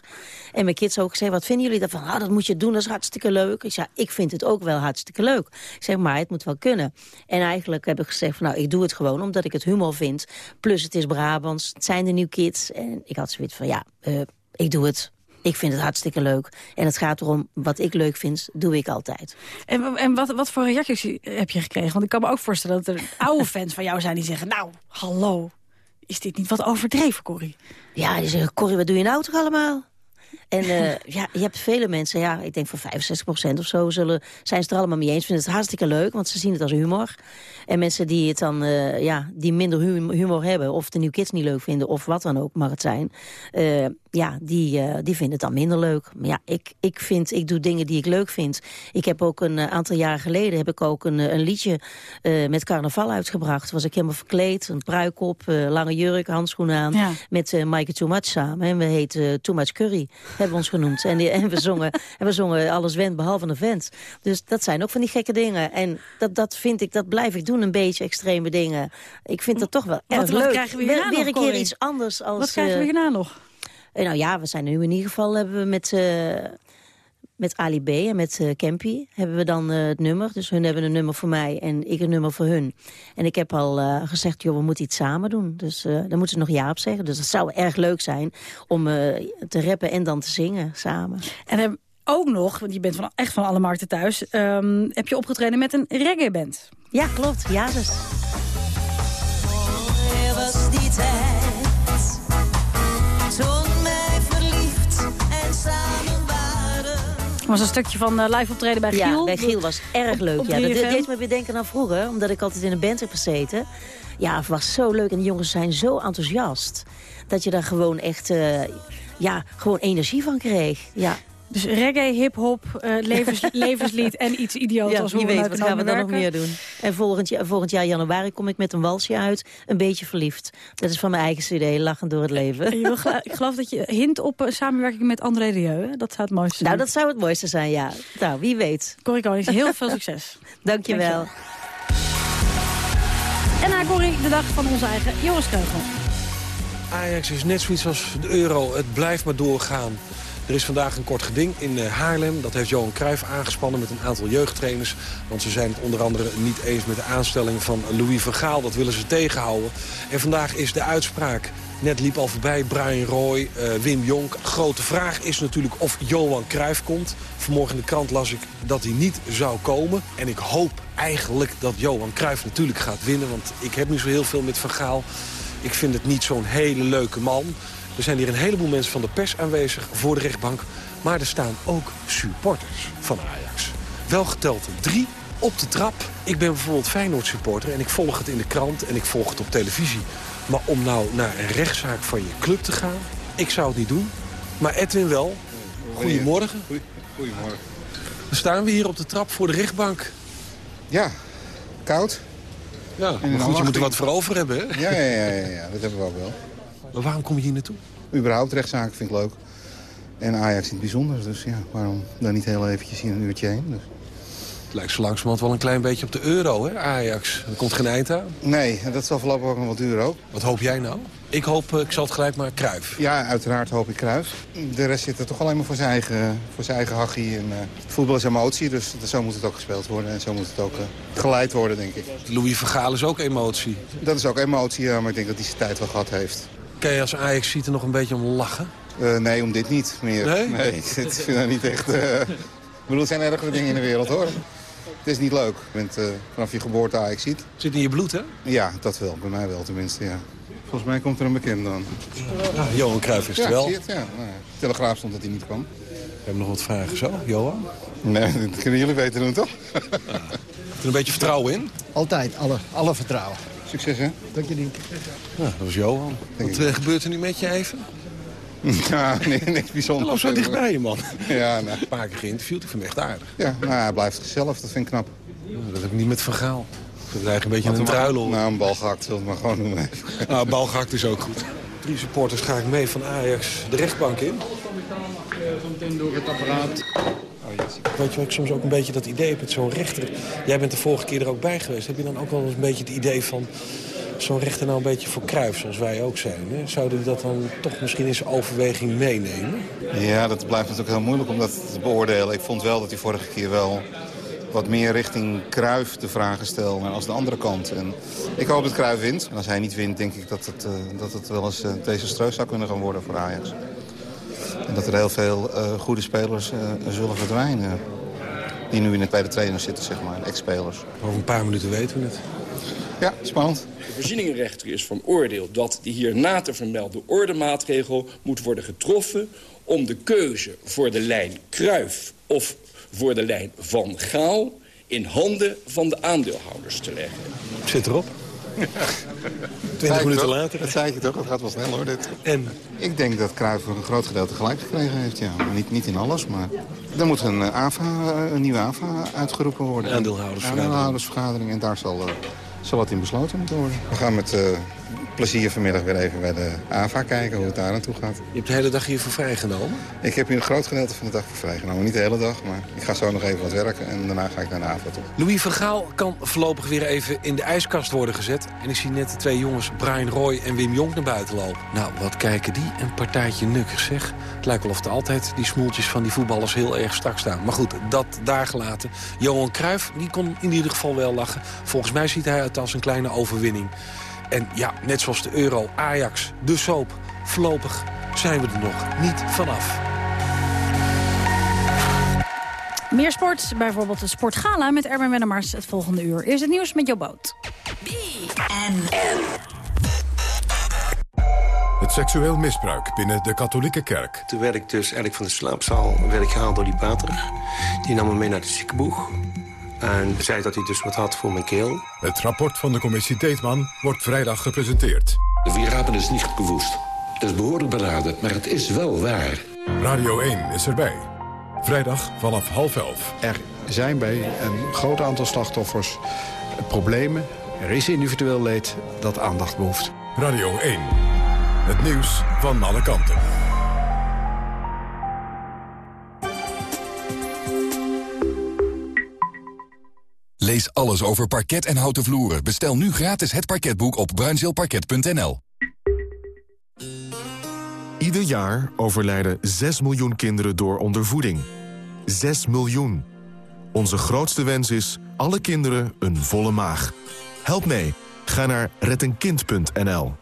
En mijn kids ook gezegd, wat vinden jullie daarvan? Ah, dat moet je doen, dat is hartstikke leuk. Ik zei, ik vind het ook wel hartstikke leuk. Ik zeg, maar het moet wel kunnen. En eigenlijk heb ik gezegd, van, nou, ik doe het gewoon omdat ik het humor vind. Plus het is Brabants, zijn de New Kids. En ik had zoiets van, ja, eh, ik doe het. Ik vind het hartstikke leuk. En het gaat erom, wat ik leuk vind, doe ik altijd.
En, en wat, wat voor reacties heb je gekregen? Want ik kan me ook voorstellen dat er oude fans van jou zijn die zeggen... nou, hallo, is dit niet wat overdreven, Corrie?
Ja, die zeggen, Corrie, wat doe je nou toch allemaal? En eh, ja, je hebt vele mensen, ja, ik denk voor 65% of zo, zullen, zijn ze er allemaal mee eens. Vinden het hartstikke leuk, want ze zien het als humor. En mensen die het dan, eh, ja, die minder hum- humor hebben, of de New Kids niet leuk vinden, of wat dan ook mag het zijn. Ja, die, eh, die vinden het dan minder leuk. Maar ja, ik, ik vind, ik doe dingen die ik leuk vind. Ik heb ook een eh, aantal jaren geleden, heb ik ook een, eh, een liedje met carnaval uitgebracht. Was ik helemaal verkleed, een pruik op, lange jurk, handschoenen aan.
Ja.
Met eh Maaike Too Much samen. En we heten Too Much Curry, hebben we ons genoemd. En, die- en, we zongen, en we zongen alles wend behalve een vent. Dus dat zijn ook van die gekke dingen. En dat, dat vind ik, dat blijf ik doen, een beetje extreme dingen. Ik vind dat toch wel
Wat-
erg
wat
leuk.
krijgen we
weer, weer een keer iets anders als...
Wat krijgen we hierna nog?
Eh, nou ja, we zijn nu in ieder geval hebben we met, eh, met Ali B en met eh Campy hebben we dan eh, het nummer. Dus hun hebben een nummer voor mij en ik een nummer voor hun. En ik heb al eh, gezegd, joh, we moeten iets samen doen. Dus eh daar moeten ze nog ja op zeggen. Dus het zou erg leuk zijn om eh, te rappen en dan te zingen samen.
En heb ook nog, want je bent van, echt van alle markten thuis... ehm, heb je opgetreden met een reggae-band.
Ja, klopt. Ja, dus.
Was
een stukje van eh, live optreden bij Giel.
Ja, bij Giel was erg leuk.
op
ja, dat
3FM.
deed me weer denken aan vroeger, omdat ik altijd in een band heb gezeten. Ja, het was zo leuk en de jongens zijn zo enthousiast. Dat je daar gewoon echt, eh, ja, gewoon energie van kreeg. Ja.
Dus reggae, hip-hop, eh, levens, levenslied en iets idioot
Ja,
als
wie
hoe
weet, wat gaan we dan nog meer doen? En volgend jaar, volgend jaar januari kom ik met een walsje uit. Een beetje verliefd. Dat is van mijn eigen cd, lachend door het leven.
Je wil ik geloof dat je hint op een samenwerking met André Rieu. Hè? Dat zou het mooiste zijn.
Nou, dat zou het mooiste zijn, ja. Nou, wie weet.
Corrie Konings, heel veel succes.
Dank je wel.
En na Corrie, de dag van onze eigen Joris Keugel.
Ajax is net zoiets als de euro. Het blijft maar doorgaan. Er is vandaag een kort geding in eh, Haarlem. Dat heeft Johan Cruijff aangespannen met een aantal jeugdtrainers. Want ze zijn het onder andere niet eens met de aanstelling van Louis van Gaal. Dat willen ze tegenhouden. En vandaag is de uitspraak. Net liep al voorbij Brian Roy, eh, Wim Jonk. Grote vraag is natuurlijk of Johan Cruijff komt. Vanmorgen in de krant las ik dat hij niet zou komen. En ik hoop eigenlijk dat Johan Cruijff natuurlijk gaat winnen. Want ik heb niet zo heel veel met Van Gaal. Ik vind het niet zo'n hele leuke man. Er zijn hier een heleboel mensen van de pers aanwezig voor de rechtbank. Maar er staan ook supporters van Ajax. Wel geteld drie op de trap. Ik ben bijvoorbeeld Feyenoord supporter en ik volg het in de krant en ik volg het op televisie. Maar om nou naar een rechtszaak van je club te gaan, ik zou het niet doen. Maar Edwin wel. Goedemorgen.
Goedemorgen.
Dan staan we hier op de trap voor de rechtbank.
Ja, koud.
Ja, maar goed, je moet er wat voor over hebben, hè?
Ja, ja, ja, ja, ja, dat hebben we ook wel.
Maar waarom kom je hier naartoe?
Überhaupt rechtszaken vind ik leuk. En Ajax in het bijzonder. Dus ja, waarom dan niet heel eventjes hier een uurtje heen? Dus.
Het lijkt zo langzamerhand wel een klein beetje op de euro, hè, Ajax. Er komt geen eind aan.
Nee, dat zal voorlopig ook nog wat duren ook.
Wat hoop jij nou? Ik hoop, eh, ik zal het gelijk maar, Kruif.
Ja, uiteraard hoop ik Kruif. De rest zit er toch alleen maar voor zijn eigen, voor zijn eigen hachie. En, eh, voetbal is emotie, dus zo moet het ook gespeeld worden. En zo moet het ook eh, geleid worden, denk ik.
Louis Vergaal is ook emotie.
Dat is ook emotie, ja, maar ik denk dat hij zijn tijd wel gehad heeft.
Kan je als Ajax ziet er nog een beetje om lachen?
Uh, nee, om dit niet meer.
Nee?
nee ik vind dat niet echt... Uh... Ik bedoel, er zijn ergere dingen in de wereld, hoor. Het is niet leuk. Je bent uh, vanaf je geboorte Ajax ziet.
Zit in je bloed, hè?
Ja, dat wel. Bij mij wel, tenminste, ja. Volgens mij komt er een bekend dan.
Ja, Johan Cruijff is er
ja,
wel.
Zie het, ja, nou, Telegraaf stond dat hij niet kwam.
We hebben nog wat vragen zo, Johan?
Nee, dat kunnen jullie beter doen, toch?
Heb er een beetje vertrouwen in?
Altijd, alle, alle vertrouwen.
Succes, hè?
Dank je.
Ja, dat was Johan. Wat uh, gebeurt er nu met je even?
Ja, nee, niks bijzonders.
Loop zo dichtbij je, man.
Ja, nou.
Een paar keer geïnterviewd, ik vind hem echt aardig.
Ja, nou, hij blijft zichzelf, dat vind ik knap.
Ja, dat heb ik niet met Van Gaal. Ik vind het eigenlijk een beetje een druilel.
Nou, een bal gehakt, zullen we maar gewoon noemen.
nou, een bal gehakt is ook goed. Drie supporters ga ik mee van Ajax de rechtbank in.
Zometeen door het apparaat.
Weet je wat ik soms ook een beetje dat idee heb met zo'n rechter. Jij bent de vorige keer er ook bij geweest. Heb je dan ook wel eens een beetje het idee van... zo'n rechter nou een beetje voor kruif, zoals wij ook zijn? Hè? Zouden die dat dan toch misschien in zijn overweging meenemen?
Ja, dat blijft natuurlijk heel moeilijk om dat te beoordelen. Ik vond wel dat hij vorige keer wel wat meer richting Kruif de vragen stelde als de andere kant. En ik hoop dat Kruif wint. En als hij niet wint, denk ik dat het, uh, dat het wel eens uh, desastreus zou kunnen gaan worden voor Ajax. En dat er heel veel uh, goede spelers zullen verdwijnen. Die nu in het bij de trainers zitten, zeg maar. Ex-spelers.
Over een paar minuten weten we het.
Ja, spannend.
De voorzieningenrechter is van oordeel dat de hierna te vermelden ordemaatregel moet worden getroffen om de keuze voor de lijn Kruif of voor de lijn Van Gaal in handen van de aandeelhouders te leggen.
Zit erop. 20 minuten later.
Dat zei ik toch, het gaat wel snel hoor dit.
En?
Ik denk dat Cruijff een groot gedeelte gelijk gekregen heeft, ja. Niet, niet in alles, maar... Er moet een, AVA, een nieuwe AVA uitgeropen worden.
Aandeelhoudersvergadering.
Aandeelhoudersvergadering en daar zal, uh, zal wat in besloten moeten worden. We gaan met uh, plezier vanmiddag weer even bij de AVA kijken hoe het daar naartoe gaat.
Je hebt de hele dag hiervoor vrijgenomen?
Ik heb hier een groot gedeelte van de dag voor vrijgenomen. Niet de hele dag, maar ik ga zo nog even wat werken en daarna ga ik naar de AVA toe.
Louis van Gaal kan voorlopig weer even in de ijskast worden gezet. En ik zie net de twee jongens Brian Roy en Wim Jonk naar buiten lopen. Nou, wat kijken die een partijtje nukkig zeg. Het lijkt wel of er altijd die smoeltjes van die voetballers heel erg strak staan. Maar goed, dat daar gelaten. Johan Cruijff, die kon in ieder geval wel lachen. Volgens mij ziet hij het als een kleine overwinning. En ja, net zoals de Euro, Ajax, de soap. Voorlopig zijn we er nog niet vanaf.
Meer sport, bijvoorbeeld de Sportgala met Erwin Wennemars het volgende uur. Eerst het nieuws met jouw boot.
Het seksueel misbruik binnen de katholieke kerk.
Toen werd ik dus eigenlijk van de slaapzaal werd ik gehaald door die pater. Die nam me mee naar de ziekenboeg. En zei dat hij dus wat had voor mijn keel.
Het rapport van de commissie Deetman wordt vrijdag gepresenteerd.
De Vierrapen is niet bewust. Het is behoorlijk beraden, maar het is wel waar.
Radio 1 is erbij. Vrijdag vanaf half elf.
Er zijn bij een groot aantal slachtoffers problemen. Er is individueel leed dat aandacht behoeft.
Radio 1. Het nieuws van alle kanten.
Lees alles over parket en houten vloeren. Bestel nu gratis het parketboek op bruinzeelparket.nl.
Ieder jaar overlijden 6 miljoen kinderen door ondervoeding. 6 miljoen. Onze grootste wens is alle kinderen een volle maag. Help mee. Ga naar rettenkind.nl.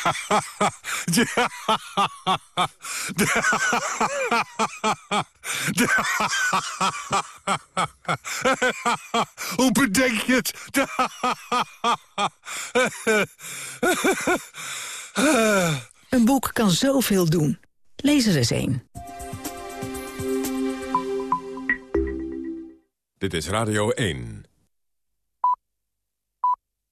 Hoe bedenk je het?
Een boek kan zoveel doen. Lees er eens een.
Dit is Radio 1.